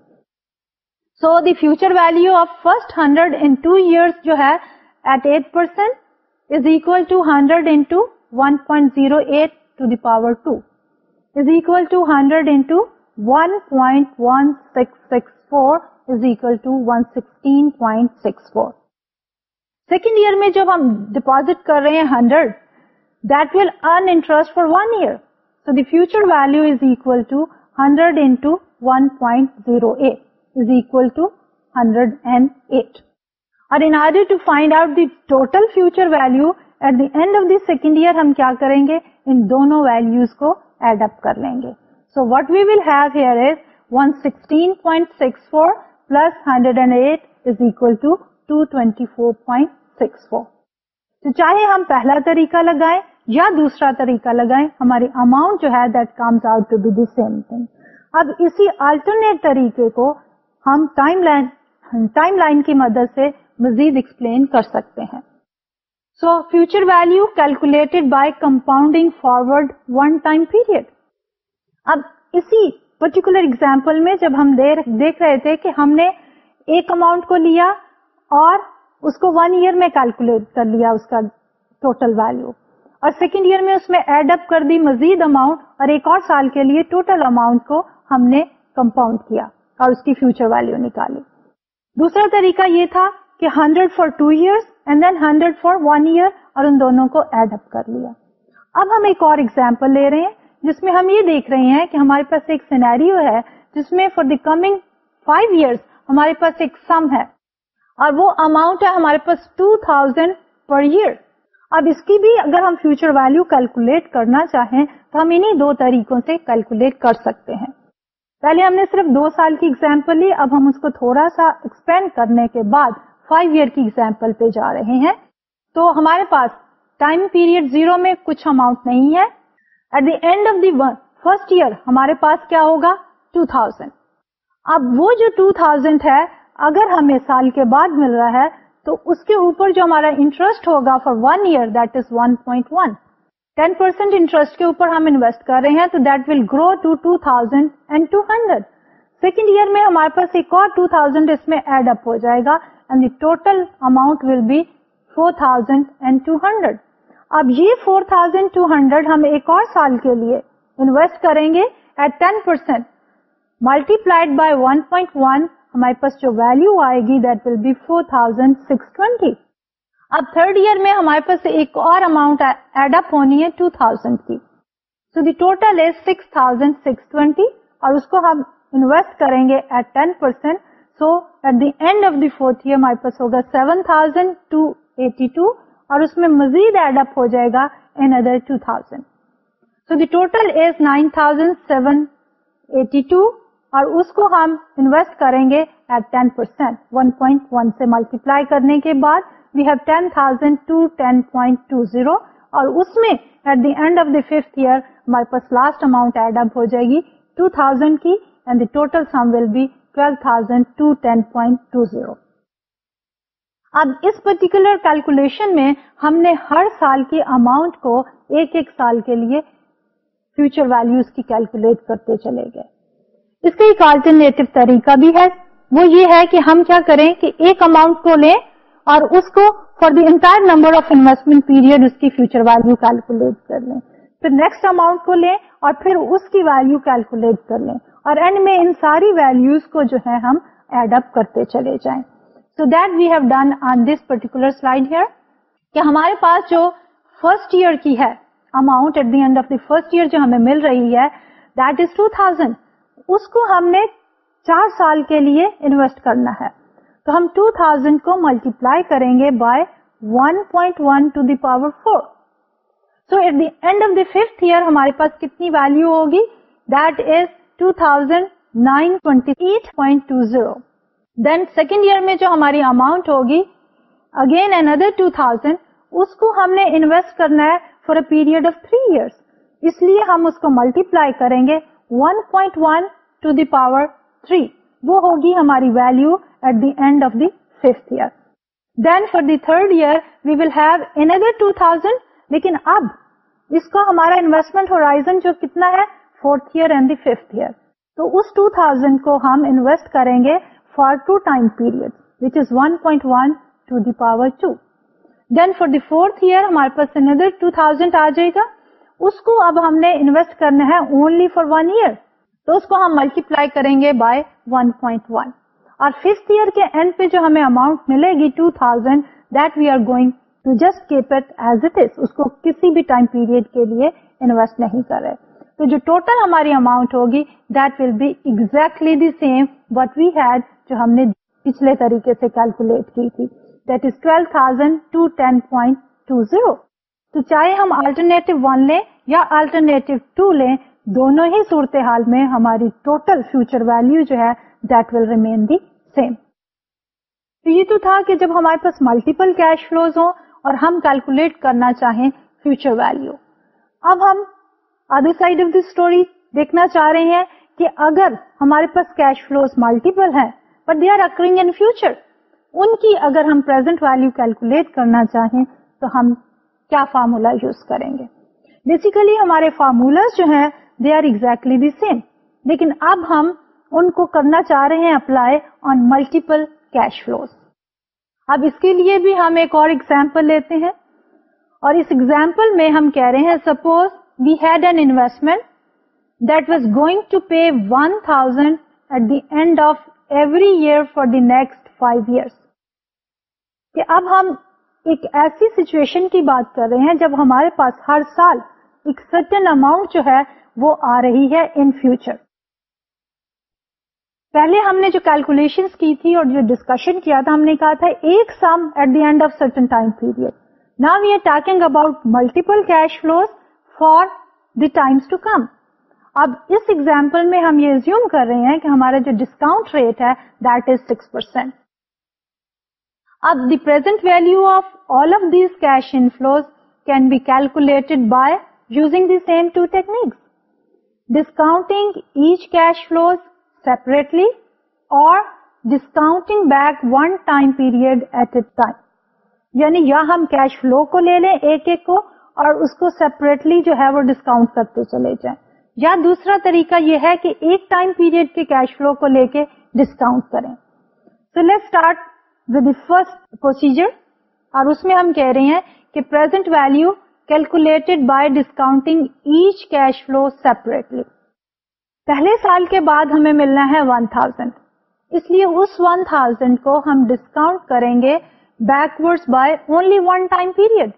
So the future value of first hundred in two years جو ہے at eight percent is equal to hundred into one point zero eight to the power two is equal to hundred into one point one six six four is equal to one sixteen second year میں جب ہم deposit کر رہے ہیں hundred that will earn interest for one year so the future value is equal to hundred into one point zero eight is equal to hundred and eight اور in order to find out the total future value at the end of the second year ہم کیا کریں گے ان دونوں values کو add up کر لیں گے so what we will have here is one sixteen point six four plus hundred and eight is equal to two twenty four point six four تو چاہے ہم پہلا طریقہ لگائیں یا دوسرا طریقہ لگائیں، ہماری اماؤنٹ جو ہے that comes out to be the same thing اب اسی آلٹرنیٹ طریقے کو ہم ٹائم لائن ٹائم لائن کی مدد سے مزید ایکسپلین کر سکتے ہیں۔ So future value calculated by compounding forward one time period اب اسی پرٹیکولر اگزامپل میں جب ہم دیکھ رہے تھے کہ ہم نے ایک اماؤنٹ کو لیا اور اس کو ون ایئر میں کیلکولیٹ کر لیا اس کا ٹوٹل ویلو اور سیکنڈ ایئر میں اس میں ایڈ اپ کر دی مزید اماؤنٹ اور ایک اور سال کے لیے ٹوٹل اماؤنٹ کو ہم نے کمپاؤنڈ کیا اور اس کی فیوچر ویلو نکالی۔ دوسرا طریقہ یہ تھا کہ hundred for two years and then hundred for one year اور ان دونوں کو ایڈ اپ کر لیا۔ اب ہم ایک اور ایگزامپل لے رہے ہیں۔ جس میں ہم یہ دیکھ رہے ہیں کہ ہمارے پاس ایک سینیریو ہے جس میں for the coming five years ہمارے پاس ایک سم ہے اور وہ اماؤنٹ ہے ہمارے پاس ٹو تھاؤزینڈ پر ایئر اب اس کی بھی اگر ہم فیوچر ویلو کیلکولیٹ کرنا چاہیں تو ہم انہیں دو طریقوں سے کیلکولیٹ کر سکتے ہیں۔ پہلے ہم نے صرف دو سال کی ایگزامپل لی، اب ہم اس کو تھوڑا سا ایکسپینڈ کرنے کے بعد فائیو ایئر کی ایگزامپل پہ جا رہے ہیں۔ تو ہمارے پاس ٹائم پیریڈ زیرو میں کچھ اماؤنٹ نہیں ہے۔ At the end of the first year ہمارے پاس کیا ہوگا؟ ٹو تھاؤزینڈ اب وہ جو ٹو تھاؤزینڈ ہے، اگر ہمیں سال کے بعد مل رہا ہے، تو اس کے اوپر جو ہمارا انٹرسٹ ہوگا for one year that is one point one ten percent interest کے اوپر ہم انویسٹ کر رہے ہیں، تو that will grow to two thousand and two hundred second year میں ہمارے پاس ایک اور ٹو تھاؤزینڈ اس میں ایڈ اپ ہو جائے گا and the total amount will be four thousand and two hundred اب یہ فور تھاؤزینڈ ٹو ہنڈریڈ ہم ایک اور سال کے لیے انویسٹ کریں گے at ten percent multiplied by one point one ہمارے پاس جو ویلو آئے گی that will be four thousand six twenty اب تھرڈ ایئر میں ہمارے پاس ایک اور اماؤنٹ ایڈ اپ ہونی ہے ٹو تھاؤزینڈ کی so the total is six thousand six twenty اور اس کو ہم انویسٹ کریں گے at ten percent so at the end of the fourth year ہمارے پاس ہوگا seven thousand two eighty two اور اس میں مزید ایڈ اپ ہو جائے گا another two thousand so the total is nine thousand seven eighty two اور اس کو ہم انویسٹ کریں گے at ten percent one point one سے ملٹیپلائی کرنے کے بعد we have ten thousand two ten point two zero اور اس میں at the end of the fifth year ہمارے پاس لاسٹ اماؤنٹ ایڈ اپ ہو جائے گی ٹو تھاؤزینڈ کی and the total sum will be twelve thousand two ten point two zero اب اس پرٹیکولر کیلکولیشن میں ہم نے ہر سال کی اماؤنٹ کو ایک ایک سال کے لیے فیوچر ویلوز کی کیلکولیٹ کرتے چلے گئے۔ اس کا ایک آلٹرنیٹو طریقہ بھی ہے۔ وہ یہ ہے کہ ہم کیا کریں کہ ایک اماؤنٹ کو لیں اور اس کو for the entire number of investment period اس کی فیوچر ویلو کیلکولیٹ کر لیں۔ پھر نیکسٹ اماؤنٹ کو لیں اور پھر اس کی ویلو کیلکولیٹ کر لیں۔ اور اینڈ میں ان ساری ویلوز کو جو ہے ہم ایڈ اپ کرتے چلے جائیں۔ So that we have done on this particular slide here کہ ہمارے پاس جو فرسٹ ایئر کی ہے amount at the end of the first year جو ہمیں مل رہی ہے دیٹ از ٹو تھاؤزینڈ اس کو ہم نے چار سال کے لیے انویسٹ کرنا ہے. تو ہم 2000 کو ملٹی پلائی کریں گے by 1.1 to the power four so at the end of the fifth year ہمارے پاس کتنی ویلو ہوگی? That is two thousand nine twenty eight point two zero then second year میں جو ہماری اماؤنٹ ہوگی اگین اندر ٹو تھاؤزینڈ اس کو ہم نے انویسٹ کرنا ہے for a period of three years اس لیے ہم اس کو ملٹی پلائی کریں گے 1.1 point one to the power three وہ ہوگی ہماری value at the end of the fifth year then for the third year we will have another two thousand لیکن اب اس کا ہمارا انویسٹمنٹ ہورائزن جو کتنا ہے fourth year and the fifth year تو اس 2000 کو ہم انویسٹ کریں گے for two time period which is 1.1 point one to the power two then for the fourth year ہمارے پاس اندر ٹو تھاؤزینڈ آ جائے گا. اس کو اب ہم نے انویسٹ کرنا ہے اونلی فار ون ایئر تو اس کو ہم ملٹی پلائی کریں گے بائی 1.1 پوائنٹ ون اور ففتھ ایئر کے اینڈ پہ جو ہمیں اماؤنٹ ملے گی two thousand that we are going to just keep it as it is اس کو کسی بھی ٹائم پیریڈ کے لیے انویسٹ نہیں کر رہے. تو جو ٹوٹل ہماری اماؤنٹ ہوگی that will be exactly the same what we had جو ہم نے پچھلے طریقے سے کیلکولیٹ کی تھی that is twelve thousand two ten point two zero تو چاہے ہم آلٹرنیٹو ون لیں یا آلٹرنیٹو ٹو لیں، دونوں ہی صورتحال میں ہماری ٹوٹل فیوچر ویلو جو ہے that will remain the same تو یہ تو تھا کہ جب ہمارے پاس ملٹیپل کیش فلوز ہوں اور ہم کیلکولیٹ کرنا چاہیں فیوچر ویلو اب ہم other side of the story دیکھنا چاہ رہے ہیں کہ اگر ہمارے پاس کیش فلوز ملٹیپل ہیں but they are occurring in future ان کی اگر ہم پرزینٹ ویلو کیلکولیٹ کرنا چاہیں تو ہم کیا فارمولا یوز کریں گے؟ بیسیکلی ہمارے فارمولا جو ہیں they are exactly the same لیکن اب ہم ان کو کرنا چاہ رہے ہیں apply on multiple cash flows اب اس کے لیے بھی ہم ایک اور ایگزامپل لیتے ہیں. اور اس ایگزامپل میں ہم کہہ رہے ہیں suppose we had an investment that was going to pay 1000 at the end of every year for the next five years. کہ اب ہم ایک ایسی سچویشن کی بات کر رہے ہیں جب ہمارے پاس ہر سال ایک سرٹن اماؤنٹ جو ہے وہ آ رہی ہے ان فیوچر پہلے ہم نے جو کیلکولیشن کی تھی اور جو ڈسکشن کیا تھا، ہم نے کہا تھا ایک sum at the end of certain time period نا we are talking about multiple cash flows for the times to come اب اس ایگزامپل میں ہم یہ زیوم کر رہے ہیں کہ ہمارا جو ڈسکاؤنٹ ریٹ ہے دیٹ از سکس پرسینٹ اب the present value of all of these cash inflows can be calculated by using the same two techniques discounting each cash flows separately اور discounting back one time period at a time یعنی یا ہم cash flow کو لے لیں ایک ایک کو اور اس کو سیپریٹلی جو ہے وہ ڈسکاؤنٹ کرتے چلے جائیں۔ یا دوسرا طریقہ یہ ہے کہ ایک ٹائم پیریڈ کے کیش فلو کو لے کے ڈسکاؤنٹ کریں۔ So let start with first procedure اور اس میں ہم کہہ رہے ہیں کہ present value calculated by discounting each cash flow separately پہلے سال کے بعد ہمیں ملنا ہے ون تھاؤزینڈ اس لیے اس ون تھاؤزینڈ کو ہم ڈسکاؤنٹ کریں گے backward by only one time period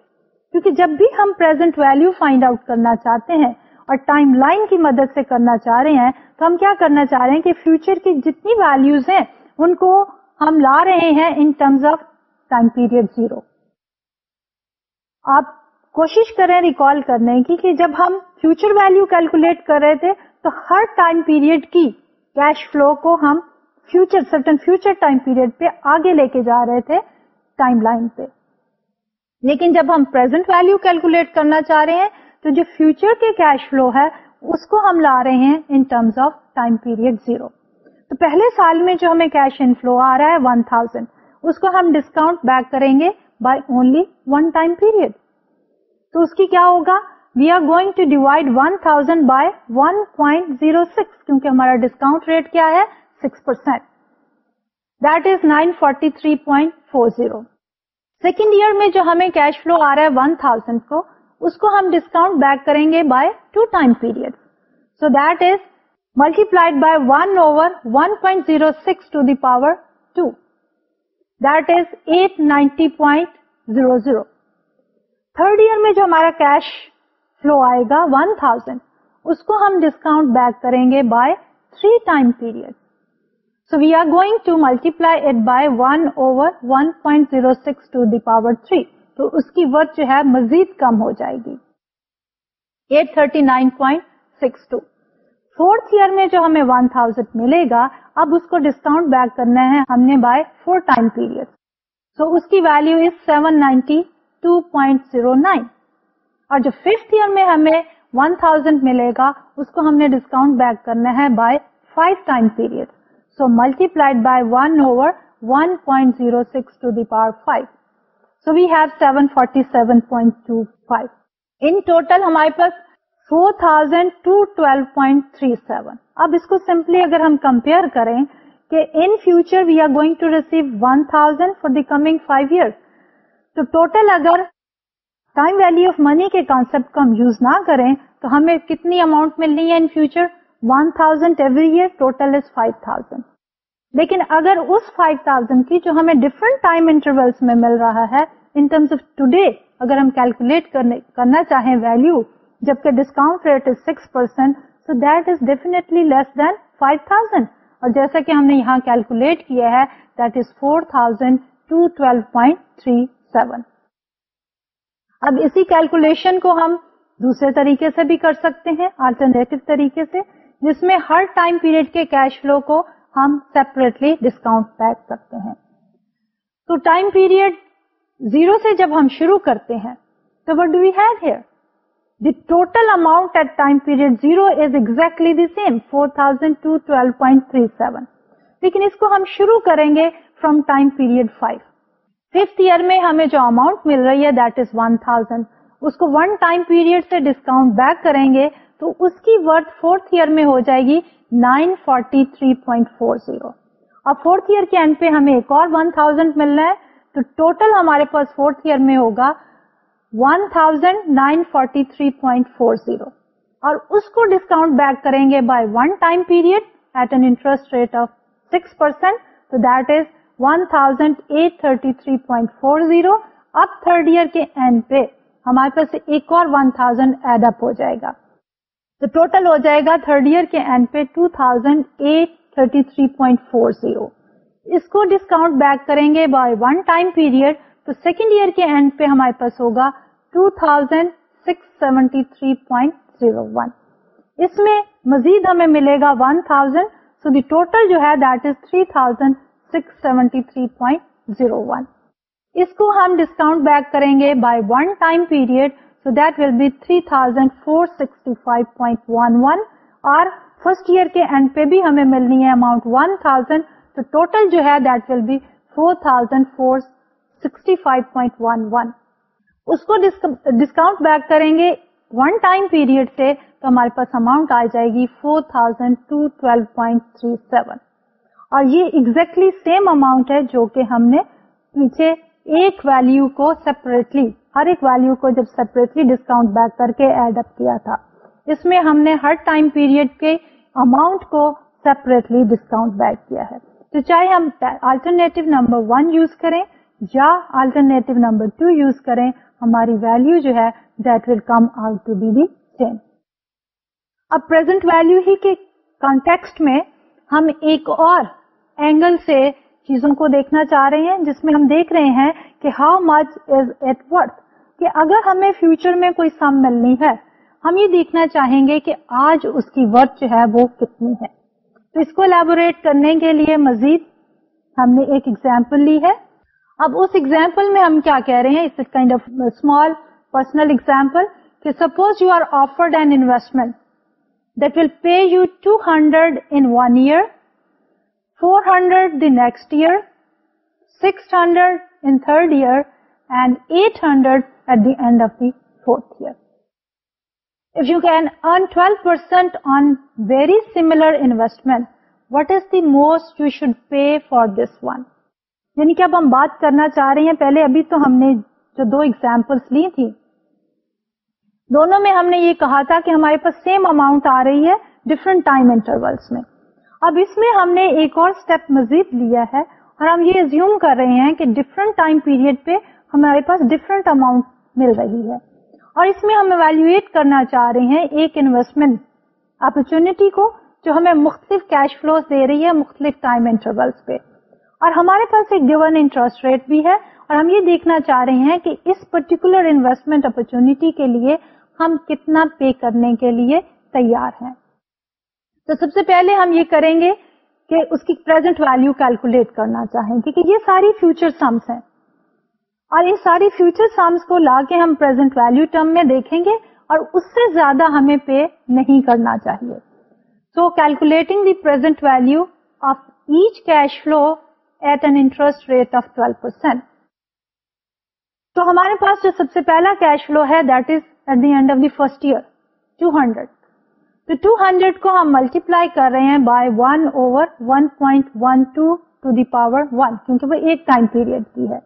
کیونکہ جب بھی ہم پرزینٹ ویلو فائنڈ آؤٹ کرنا چاہتے ہیں اور ٹائم لائن کی مدد سے کرنا چاہ رہے ہیں، تو ہم کیا کرنا چاہ رہے ہیں کہ فیوچر کی جتنی ویلوز ہیں، ان کو ہم لا رہے ہیں in terms of time period zero آپ کوشش کریں ریکال کرنے کی کہ جب ہم فیوچر ویلو کیلکولیٹ کر رہے تھے، تو ہر ٹائم پیریڈ کی کیش فلو کو ہم future certain future time period پہ آگے لے کے جا رہے تھے ٹائم لائن پہ۔ لیکن جب ہم پرزینٹ ویلو کیلکولیٹ کرنا چاہ رہے ہیں تو جو فیوچر کے کیش فلو ہے، اس کو ہم لا رہے ہیں in terms of time period zero تو پہلے سال میں جو ہمیں کیش ان فلو آ رہا ہے ون تھاؤزینڈ اس کو ہم ڈسکاؤنٹ بیک کریں گے by only one time period تو اس کی کیا ہوگا? We are going to divide one thousand by one point zero six کیونکہ ہمارا ڈسکاؤنٹ ریٹ کیا ہے? Six percent that is nine forty three point four zero second year میں جو ہمیں کیش فلو آ رہا ہے ون تھاؤزینڈ کو اس کو ہم ڈسکاؤنٹ بیک کریں گے by two time period so that is multiplied by one over one point zero six to the power two that is eight ninety point zero zero third year میں جو ہمارا cash flow آئے گا one thousand اس کو ہم discount back کریں گے by three time period So we are going to multiply it by 1 over 1.06 to the power 3. تو اس کی ورتھ جو ہے مزید کم ہو جائے گی۔ Eight thirty nine point six two. Fourth year میں جو ہمیں ون تھاؤزینڈ ملے گا، اب اس کو ڈسکاؤنٹ بیک کرنا ہے ہم نے by four time period so اس کی value is seven ninety two point zero nine اور جو ففتھ ایئر میں ہمیں ون تھاؤزینڈ ملے گا، اس کو ہم نے ڈسکاؤنٹ بیک کرنا ہے by five time period so multiplied by one over one point zero six to the power five so we have seven forty seven point two five in total ہمارے پاس four thousand two twelve point three seven اب اس کو simply اگر ہم compare کریں کہ in future we are going to receive one thousand for the coming five year تو total اگر ٹائم ویلو آف منی کے کانسپٹ کو ہم یوز نہ کریں تو ہمیں کتنی اماؤنٹ ملنی ہے in future one thousand every year total is five thousand لیکن اگر اس فائیو تھاؤزینڈ کی جو ہمیں ڈفرنٹ ٹائم انٹرولس میں مل رہا ہے ان ٹرمس آف ٹوڈے اگر ہم کیلکولیٹ کرنا چاہیں ویلو جبکہ discount rate is six percent so that is definitely less than five thousand اور جیسا کہ ہم نے یہاں کیلکولیٹ کیا ہے that is four thousand two twelve point three seven اب اسی کیلکولیشن کو ہم دوسرے طریقے سے بھی کر سکتے ہیں آلٹرنیٹو طریقے سے، جس میں ہر ٹائم پیریڈ کے کیش فلو کو ہم سیپریٹلی ڈسکاؤنٹ بیک کرتے ہیں۔ تو ٹائم پیریڈ زیرو سے جب ہم شروع کرتے ہیں، تو what do we have here the total amount at time period zero is exactly the same four thousand two twelve point three seven لیکن اس کو ہم شروع کریں گے from time period five fifth year میں ہمیں جو اماؤنٹ مل رہی ہے دیٹ از ون تھاؤزینڈ اس کو ون ٹائم پیریڈ سے ڈسکاؤنٹ بیک کریں گے تو اس کی ورتھ فورتھ ایئر میں ہو جائے گی nine forty three point four zero اور فورتھ ایئر کے اینڈ پہ ہمیں ایک اور ون تھاؤزینڈ ہے، تو ٹوٹل ہمارے پاس فورتھ ایئر میں ہوگا one thousand nine forty three point four zero اور اس کو ڈسکاؤنٹ بیک کریں گے by one time period at an interest rate of six percent تو that is one thousand eight thirty three point four zero اب third year کے end پہ ہمارے پاس ایک اور ون تھاؤزینڈ ایڈ اپ ہو جائے گا۔ تو ٹوٹل ہو جائے گا تھرڈ ایئر کے اینڈ پہ two thousand eight thirty three point four zero اس کو ڈسکاؤنٹ بیک کریں گے بائی ون ٹائم پیریڈ تو سیکنڈ ایئر کے اینڈ پہ ہمارے پاس ہوگا two thousand six seventy three point zero one اس میں مزید ہمیں ملے گا one thousand so the total جو ہے that is three thousand six seventy three point zero one اس کو ہم ڈسکاؤنٹ بیک کریں گے by one time period so that will be three thousand four sixty five point one one اور first year کے end پہ بھی ہمیں ملنی ہے اماؤنٹ ون تھاؤزینڈ تو ٹوٹل جو ہے that will be four thousand four sixty five point one one اس کو ڈسکاؤنٹ بیک کریں گے ون ٹائم پیریڈ سے تو ہمارے پاس اماؤنٹ آ جائے گی four thousand two twelve point three seven اور یہ ایگزیکٹلی سیم اماؤنٹ ہے جو کہ ہم نے پیچھے ایک ویلو کو سیپریٹلی ہر ایک ویلو کو جب سیپریٹلی ڈسکاؤنٹ بیک کر کے ایڈ اپ کیا تھا، اس میں ہم نے ہر ٹائم پیریڈ کے اماؤنٹ کو سیپریٹلی ڈسکاؤنٹ بیک کیا ہے۔ تو چاہے ہم آلٹرنیٹو نمبر ون یوز کریں یا آلٹرنیٹو نمبر ٹو یوز کریں، ہماری ویلو جو ہے that will come out to be the same اب پرزینٹ ویلو ہی کے کانٹیکسٹ میں ہم ایک اور اینگل سے چیزوں کو دیکھنا چاہ رہے ہیں، جس میں ہم دیکھ رہے ہیں کہ how much is it worth کہ اگر ہمیں فیوچر میں کوئی سم ملنی ہے، ہم یہ دیکھنا چاہیں گے کہ آج اس کی ورتھ جو ہے وہ کتنی ہے۔ تو اس کو الیبوریٹ کرنے کے لیے مزید ہم نے ایک ایگزامپل لی ہے۔ اب اس ایگزامپل میں ہم کیا کہہ رہے ہیں؟ It's kind of small personal example کہ suppose you are offered an investment that will pay you two hundred in one year four hundred the next year six hundred in third year and eight hundred at the end of the fourth year If you can earn 12% on very similar investment, what is the most you should pay for this one? یعنی کہ اب ہم بات کرنا چاہ رہے ہیں پہلے ابھی تو ہم نے جو دو ایگزامپلس لی تھی دونوں میں ہم نے یہ کہا تھا کہ ہمارے پاس سیم اماؤنٹ آ رہی ہے ڈفرنٹ ٹائم انٹرولس میں اب اس میں ہم نے ایک اور اسٹیپ مزید لیا ہے اور ہم یہ زیوم کر رہے ہیں کہ ڈفرنٹ ٹائم پیریڈ پہ ہمارے پاس ڈفرنٹ اماؤنٹ مل رہی ہے۔ اور اس میں ہم ایویلویٹ کرنا چاہ رہے ہیں ایک انویسٹمنٹ اپرچونٹی کو جو ہمیں مختلف کیش فلوز دے رہی ہے مختلف ٹائم انٹرولس پہ۔ اور ہمارے پاس ایک گیون انٹرسٹ ریٹ بھی ہے اور ہم یہ دیکھنا چاہ رہے ہیں کہ اس پرٹیکولر انویسٹمنٹ اپرچونٹی کے لیے ہم کتنا پے کرنے کے لیے تیار ہیں۔ تو سب سے پہلے ہم یہ کریں گے کہ اس کی پرزینٹ ویلو کیلکولیٹ کرنا چاہیں گے یہ ساری فیوچر سمس ہیں۔ اور ان ساری فیوچر سمس کو لا کے ہم پرزینٹ ویلو ٹرم میں دیکھیں گے اور اس سے زیادہ ہمیں پے نہیں کرنا چاہیے۔ So calculating the present value of each cash flow at an interest rate of twelve percent تو ہمارے پاس جو سب سے پہلا کیش فلو ہے that is at the end of the first year two hundred تو ٹو ہنڈریڈ کو ہم ملٹیپلائی کر رہے ہیں by one over one point one two to the power one کیونکہ وہ ایک ٹائم پیریڈ کی ہے۔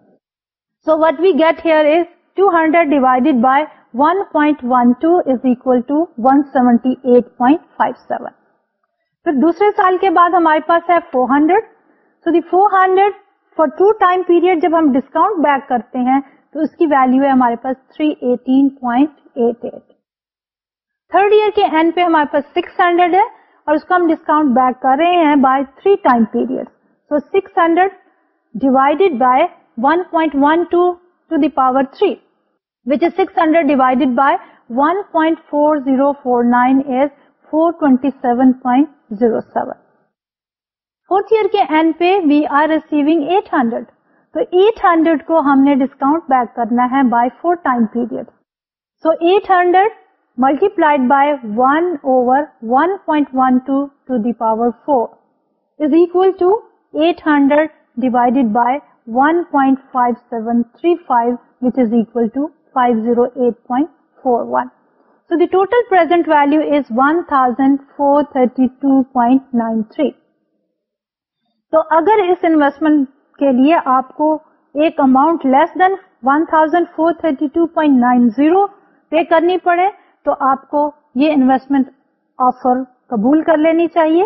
So what we get here is two hundred divided by one point one two is equal to one seventy eight point five seven پھر دوسرے سال کے بعد ہمارے پاس ہے four hundred so the four hundred for two time period جب ہم ڈسکاؤنٹ بیک کرتے ہیں تو اس کی ویلو ہے ہمارے پاس three eighteen point eight eight third year کے اینڈ پہ ہمارے پاس سکس ہنڈریڈ ہے اور اس کو ہم ڈسکاؤنٹ بیک کر رہے ہیں by three time period so six hundred divided by one point one two to the power three which is six hundred divided four zero four nine fourth year کے end پہ we are receiving eight hundred تو eight hundred کو ہم نے discount back کرنا ہے by four time period so eight hundred multiplied by 1 over 1.12 to the power 4 is equal to 800 divided by 1.5735 which is equal to 508.41. So the total present value is 1432.93. تو اگر اس investment کے لیے آپ کو ایک اماؤنٹ لیس دین 1432.90 پے کرنی پڑے تو آپ کو یہ انویسٹمنٹ آفر قبول کر لینی چاہیے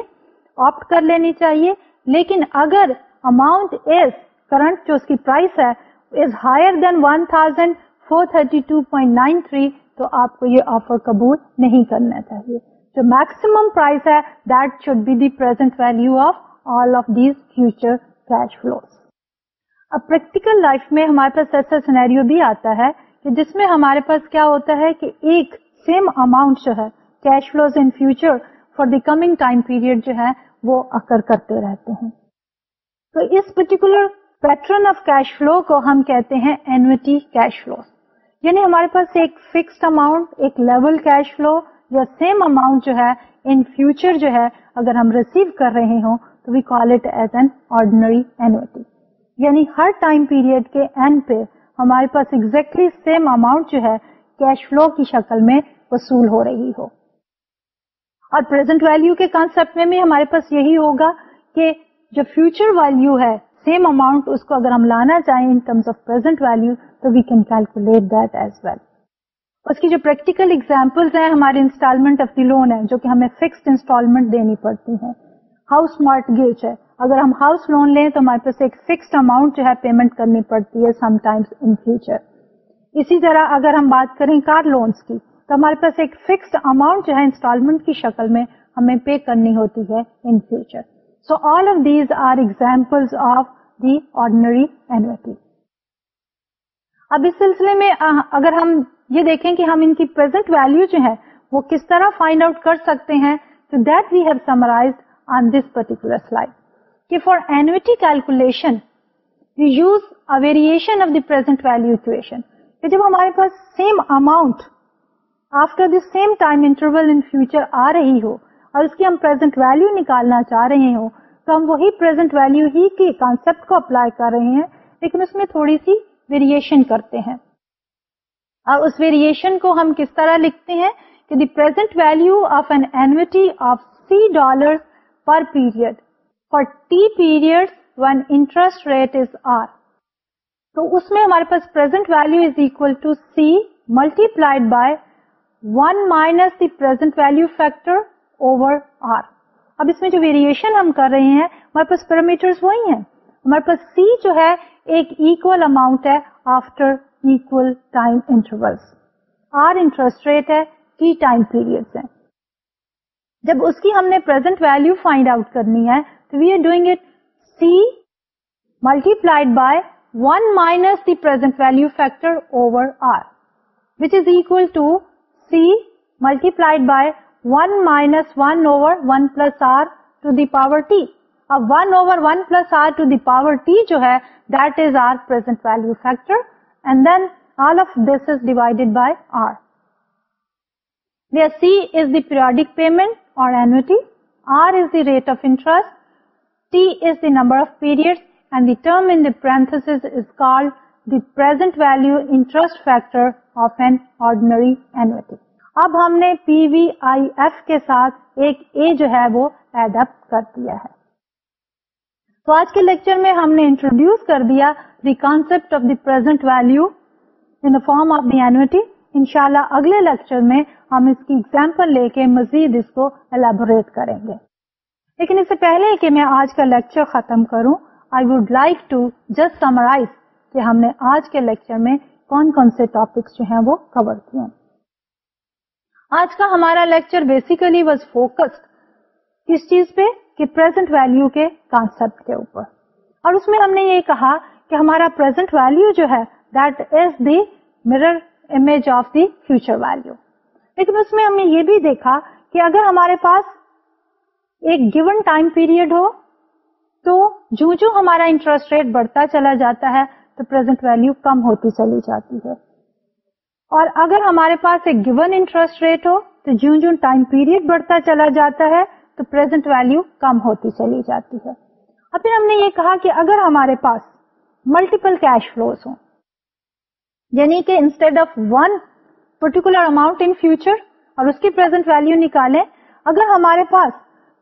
آپٹ کر لینی چاہیے لیکن اگر اماؤنٹ از کرنٹ جو اس کی پرائس ہے is higher than one thousand four thirty two point nine three تو آپ کو یہ آفر قبول نہیں کرنا چاہیے۔ جو میکسیمم پرائز ہے that should be the present value of all of these future cash flows اب پریکٹیکل لائف میں ہمارے پاس ایسا سینیریو بھی آتا ہے کہ جس میں ہمارے پاس کیا ہوتا ہے کہ ایک سیم اماؤنٹ جو ہے cash flows in future for the coming time period جو ہے، وہ اکر کرتے رہتے ہیں۔ تو اس particular pattern of cash flow کو ہم کہتے ہیں اینوٹی کیش فلو یعنی ہمارے پاس ایک فکسڈ اماؤنٹ ایک لیول کیش فلو یا سیم اماؤنٹ جو ہے ان فیوچر جو ہے اگر ہم ریسیو کر رہے ہوں تو we call it as an ordinary annuity یعنی ہر ٹائم پیریڈ کے اینڈ پہ ہمارے پاس ایگزیکٹلی سیم اماؤنٹ جو ہے کیش فلو کی شکل میں وصول ہو رہی ہو. اور پرزینٹ ویلو کے کانسپٹ میں بھی ہمارے پاس یہی ہوگا کہ جو فیوچر ویلو ہے سیم اماؤنٹ اس کو اگر ہم لانا چاہیں in terms of present value تو we can calculate that as well اس کی جو پریکٹیکل اگزامپل ہیں ہمارے انسٹالمنٹ آف دی لون ہے جو کہ ہمیں فکسڈ انسٹالمنٹ دینی پڑتی ہیں. ہاؤس مارٹ گیج ہے. اگر ہم ہاؤس لون لیں تو ہمارے پاس ایک فکسڈ اماؤنٹ جو ہے پیمنٹ کرنی پڑتی ہے سم ٹائمس ان فیوچر اسی طرح اگر ہم بات کریں کار لونس کی، تو ہمارے پاس ایک فکسڈ اماؤنٹ جو ہے انسٹالمنٹ کی شکل میں ہمیں پے کرنی ہوتی ہے in future so all of these are example of the ordinary annuity اب اس سلسلے میں اگر ہم یہ دیکھیں کہ ہم ان کی پرزینٹ ویلو جو ہے وہ کس طرح فائنڈ آؤٹ کر سکتے ہیں، تو that we have summarize on this particular slide کہ for annuity calculation use a variation of the present value equation کہ جب ہمارے پاس same amount after the same time interval in future آ رہی ہو اور اس کی ہم پرزینٹ ویلو نکالنا چاہ رہے ہوں، تو ہم وہی پرزینٹ ویلو ہی کے کانسپٹ کو اپلائی کر رہے ہیں، لیکن اس میں تھوڑی سی ویریشن کرتے ہیں۔ اور اس ویریشن کو ہم کس طرح لکھتے ہیں کہ the present value of an annuity of C dollar per period for T period one interest rate is R تو اس میں ہمارے پاس present value is equal to C multiplied by one minus the present value factor over R اب اس میں جو variation ہم کر رہے ہیں ہمارے پاس پیرامیٹر وہی ہیں۔ ہمارے پاس سی جو ہے ایک ایکول اماؤنٹ ہے after equal time interval R interest rate ہے ٹی ٹائم پیریڈ ہے جب اس کی ہم نے پرزینٹ ویلو فائنڈ آؤٹ کرنی ہے تو we are doing it C multiplied by 1 minus the present value factor over R, which is equal to C multiplied by one minus one over one plus R to the power T اب one over one plus R to the power T جو ہے that is our present value factor and then all of this is divided by R C is the periodic payment or annuity R is the rate of interest T is the number of period and the term in parenthesis is called the present value interest factor of an ordinary annuity اب ہم نے P V I F کے ساتھ ایک اے جو ہے وہ add up کر دیا ہے۔ تو آج کے لیکچر میں ہم نے انٹروڈیوس کر دیا the concept of the present value in form of the annuity ان شاء اللہ اگلے لیکچر میں ہم اس کی ایگزامپل لے کے مزید اس کو الیبوریٹ کریں گے۔ لیکن اس سے پہلے کہ میں آج کا لیکچر ختم کروں I would like to just summarize کہ ہم نے آج کے لیکچر میں کون کون سے ٹاپکس جو ہیں وہ کور کیے۔ آج کا ہمارا لیکچر بیسیکلی واز فوکسڈ کس چیز پہ کہ پرزینٹ ویلو کے کانسپٹ کے اوپر۔ اور اس میں ہم نے یہ کہا کہ ہمارا پرزینٹ ویلو جو ہے that is the mirror image of the future value لیکن اس میں ہم نے یہ بھی دیکھا کہ اگر ہمارے پاس ایک گیون ٹائم پیریڈ ہو، تو جو جو ہمارا انٹرسٹ ریٹ بڑھتا چلا جاتا ہے، تو پرزینٹ ویلو کم ہوتی چلی جاتی ہے۔ اور اگر ہمارے پاس ایک گیون انٹرسٹ ریٹ ہو، تو جو جو ٹائم پیریڈ بڑھتا چلا جاتا ہے، تو پرزینٹ ویلو کم ہوتی چلی جاتی ہے۔ اور پھر ہم نے یہ کہا کہ اگر ہمارے پاس ملٹیپل کیش فلوز ہوں یعنی کہ instead of one particular amount in future اور اس کی پرزینٹ ویلو نکالیں، اگر ہمارے پاس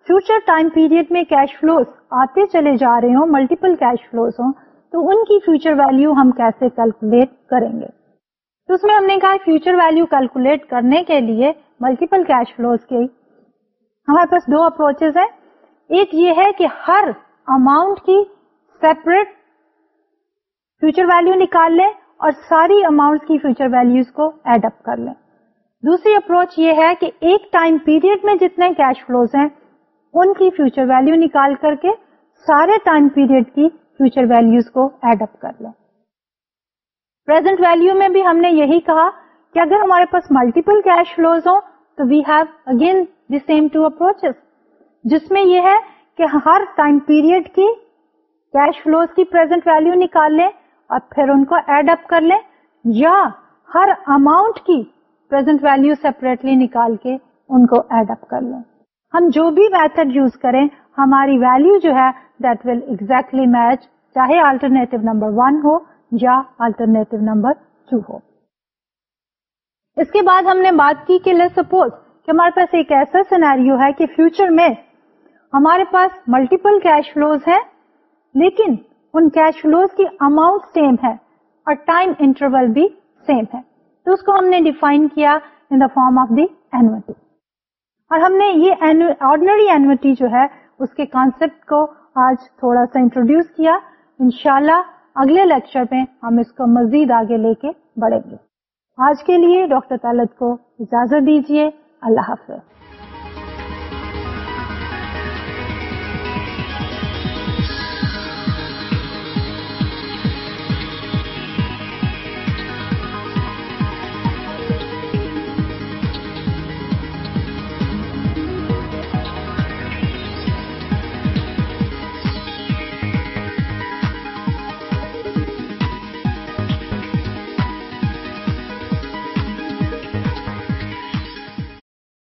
فیوچر ٹائم پیریڈ میں کیش فلوز آتے چلے جا رہے ہوں ملٹیپل کیش فلوز ہوں، تو ان کی فیوچر ویلو ہم کیسے کیلکولیٹ کریں گے؟ تو اس میں ہم نے کہا فیوچر ویلو کیلکولیٹ کرنے کے لیے ملٹیپل کیش فلوز کی۔ ہمارے پاس دو اپروچ ہیں۔ ایک یہ ہے کہ ہر اماؤنٹ کی سیپریٹ فیوچر ویلو نکال لیں اور ساری اماؤنٹ کی فیوچر ویلوز کو ایڈ اپ کر لیں۔ دوسری اپروچ یہ ہے کہ ایک ٹائم پیریڈ میں جتنے کیش فلوز ہیں، ان کی فیوچر ویلو نکال کر کے سارے ٹائم پیریڈ کی فیوچر ویلوز کو ایڈ اپ کر لیں۔ پرزینٹ ویلو میں بھی ہم نے یہی کہا کہ اگر ہمارے پاس ملٹیپل کیش فلوز ہوں تو we have again the same two approach جس میں یہ ہے کہ ہر ٹائم پیریڈ کی کیش فلوز کی پرزینٹ ویلو نکال لیں اور پھر ان کو ایڈ اپ کر لیں یا ہر اماؤنٹ کی پرزینٹ ویلو سیپریٹلی نکال کے ان کو ایڈ اپ کر لیں۔ ہم جو بھی میتھڈ یوز کریں، ہماری ویلو جو ہے دیٹ ول ایگزیکٹلی میچ چاہے آلٹرنیٹو نمبر ون ہو یا آلٹرنیٹو نمبر ٹو ہو۔ اس کے بعد ہم نے بات کی کہ لیٹ سپوز کہ ہمارے پاس ایک ایسا سینیریو ہے کہ فیوچر میں ہمارے پاس ملٹیپل کیش فلوز ہیں، لیکن ان کیش فلوز کی اماؤنٹ سیم ہے اور ٹائم انٹرول بھی سیم ہے۔ تو اس کو ہم نے ڈیفائن کیا in the form of the annuity اور ہم نے یہ آرڈنری اینوٹی جو ہے، اس کے کانسپٹ کو آج تھوڑا سا انٹروڈیوس کیا۔ انشاءاللہ اگلے لیکچر میں ہم اس کو مزید آگے لے کے بڑھیں گے۔ آج کے لیے ڈاکٹر طالت کو اجازت دیجیے اللہ حافظ۔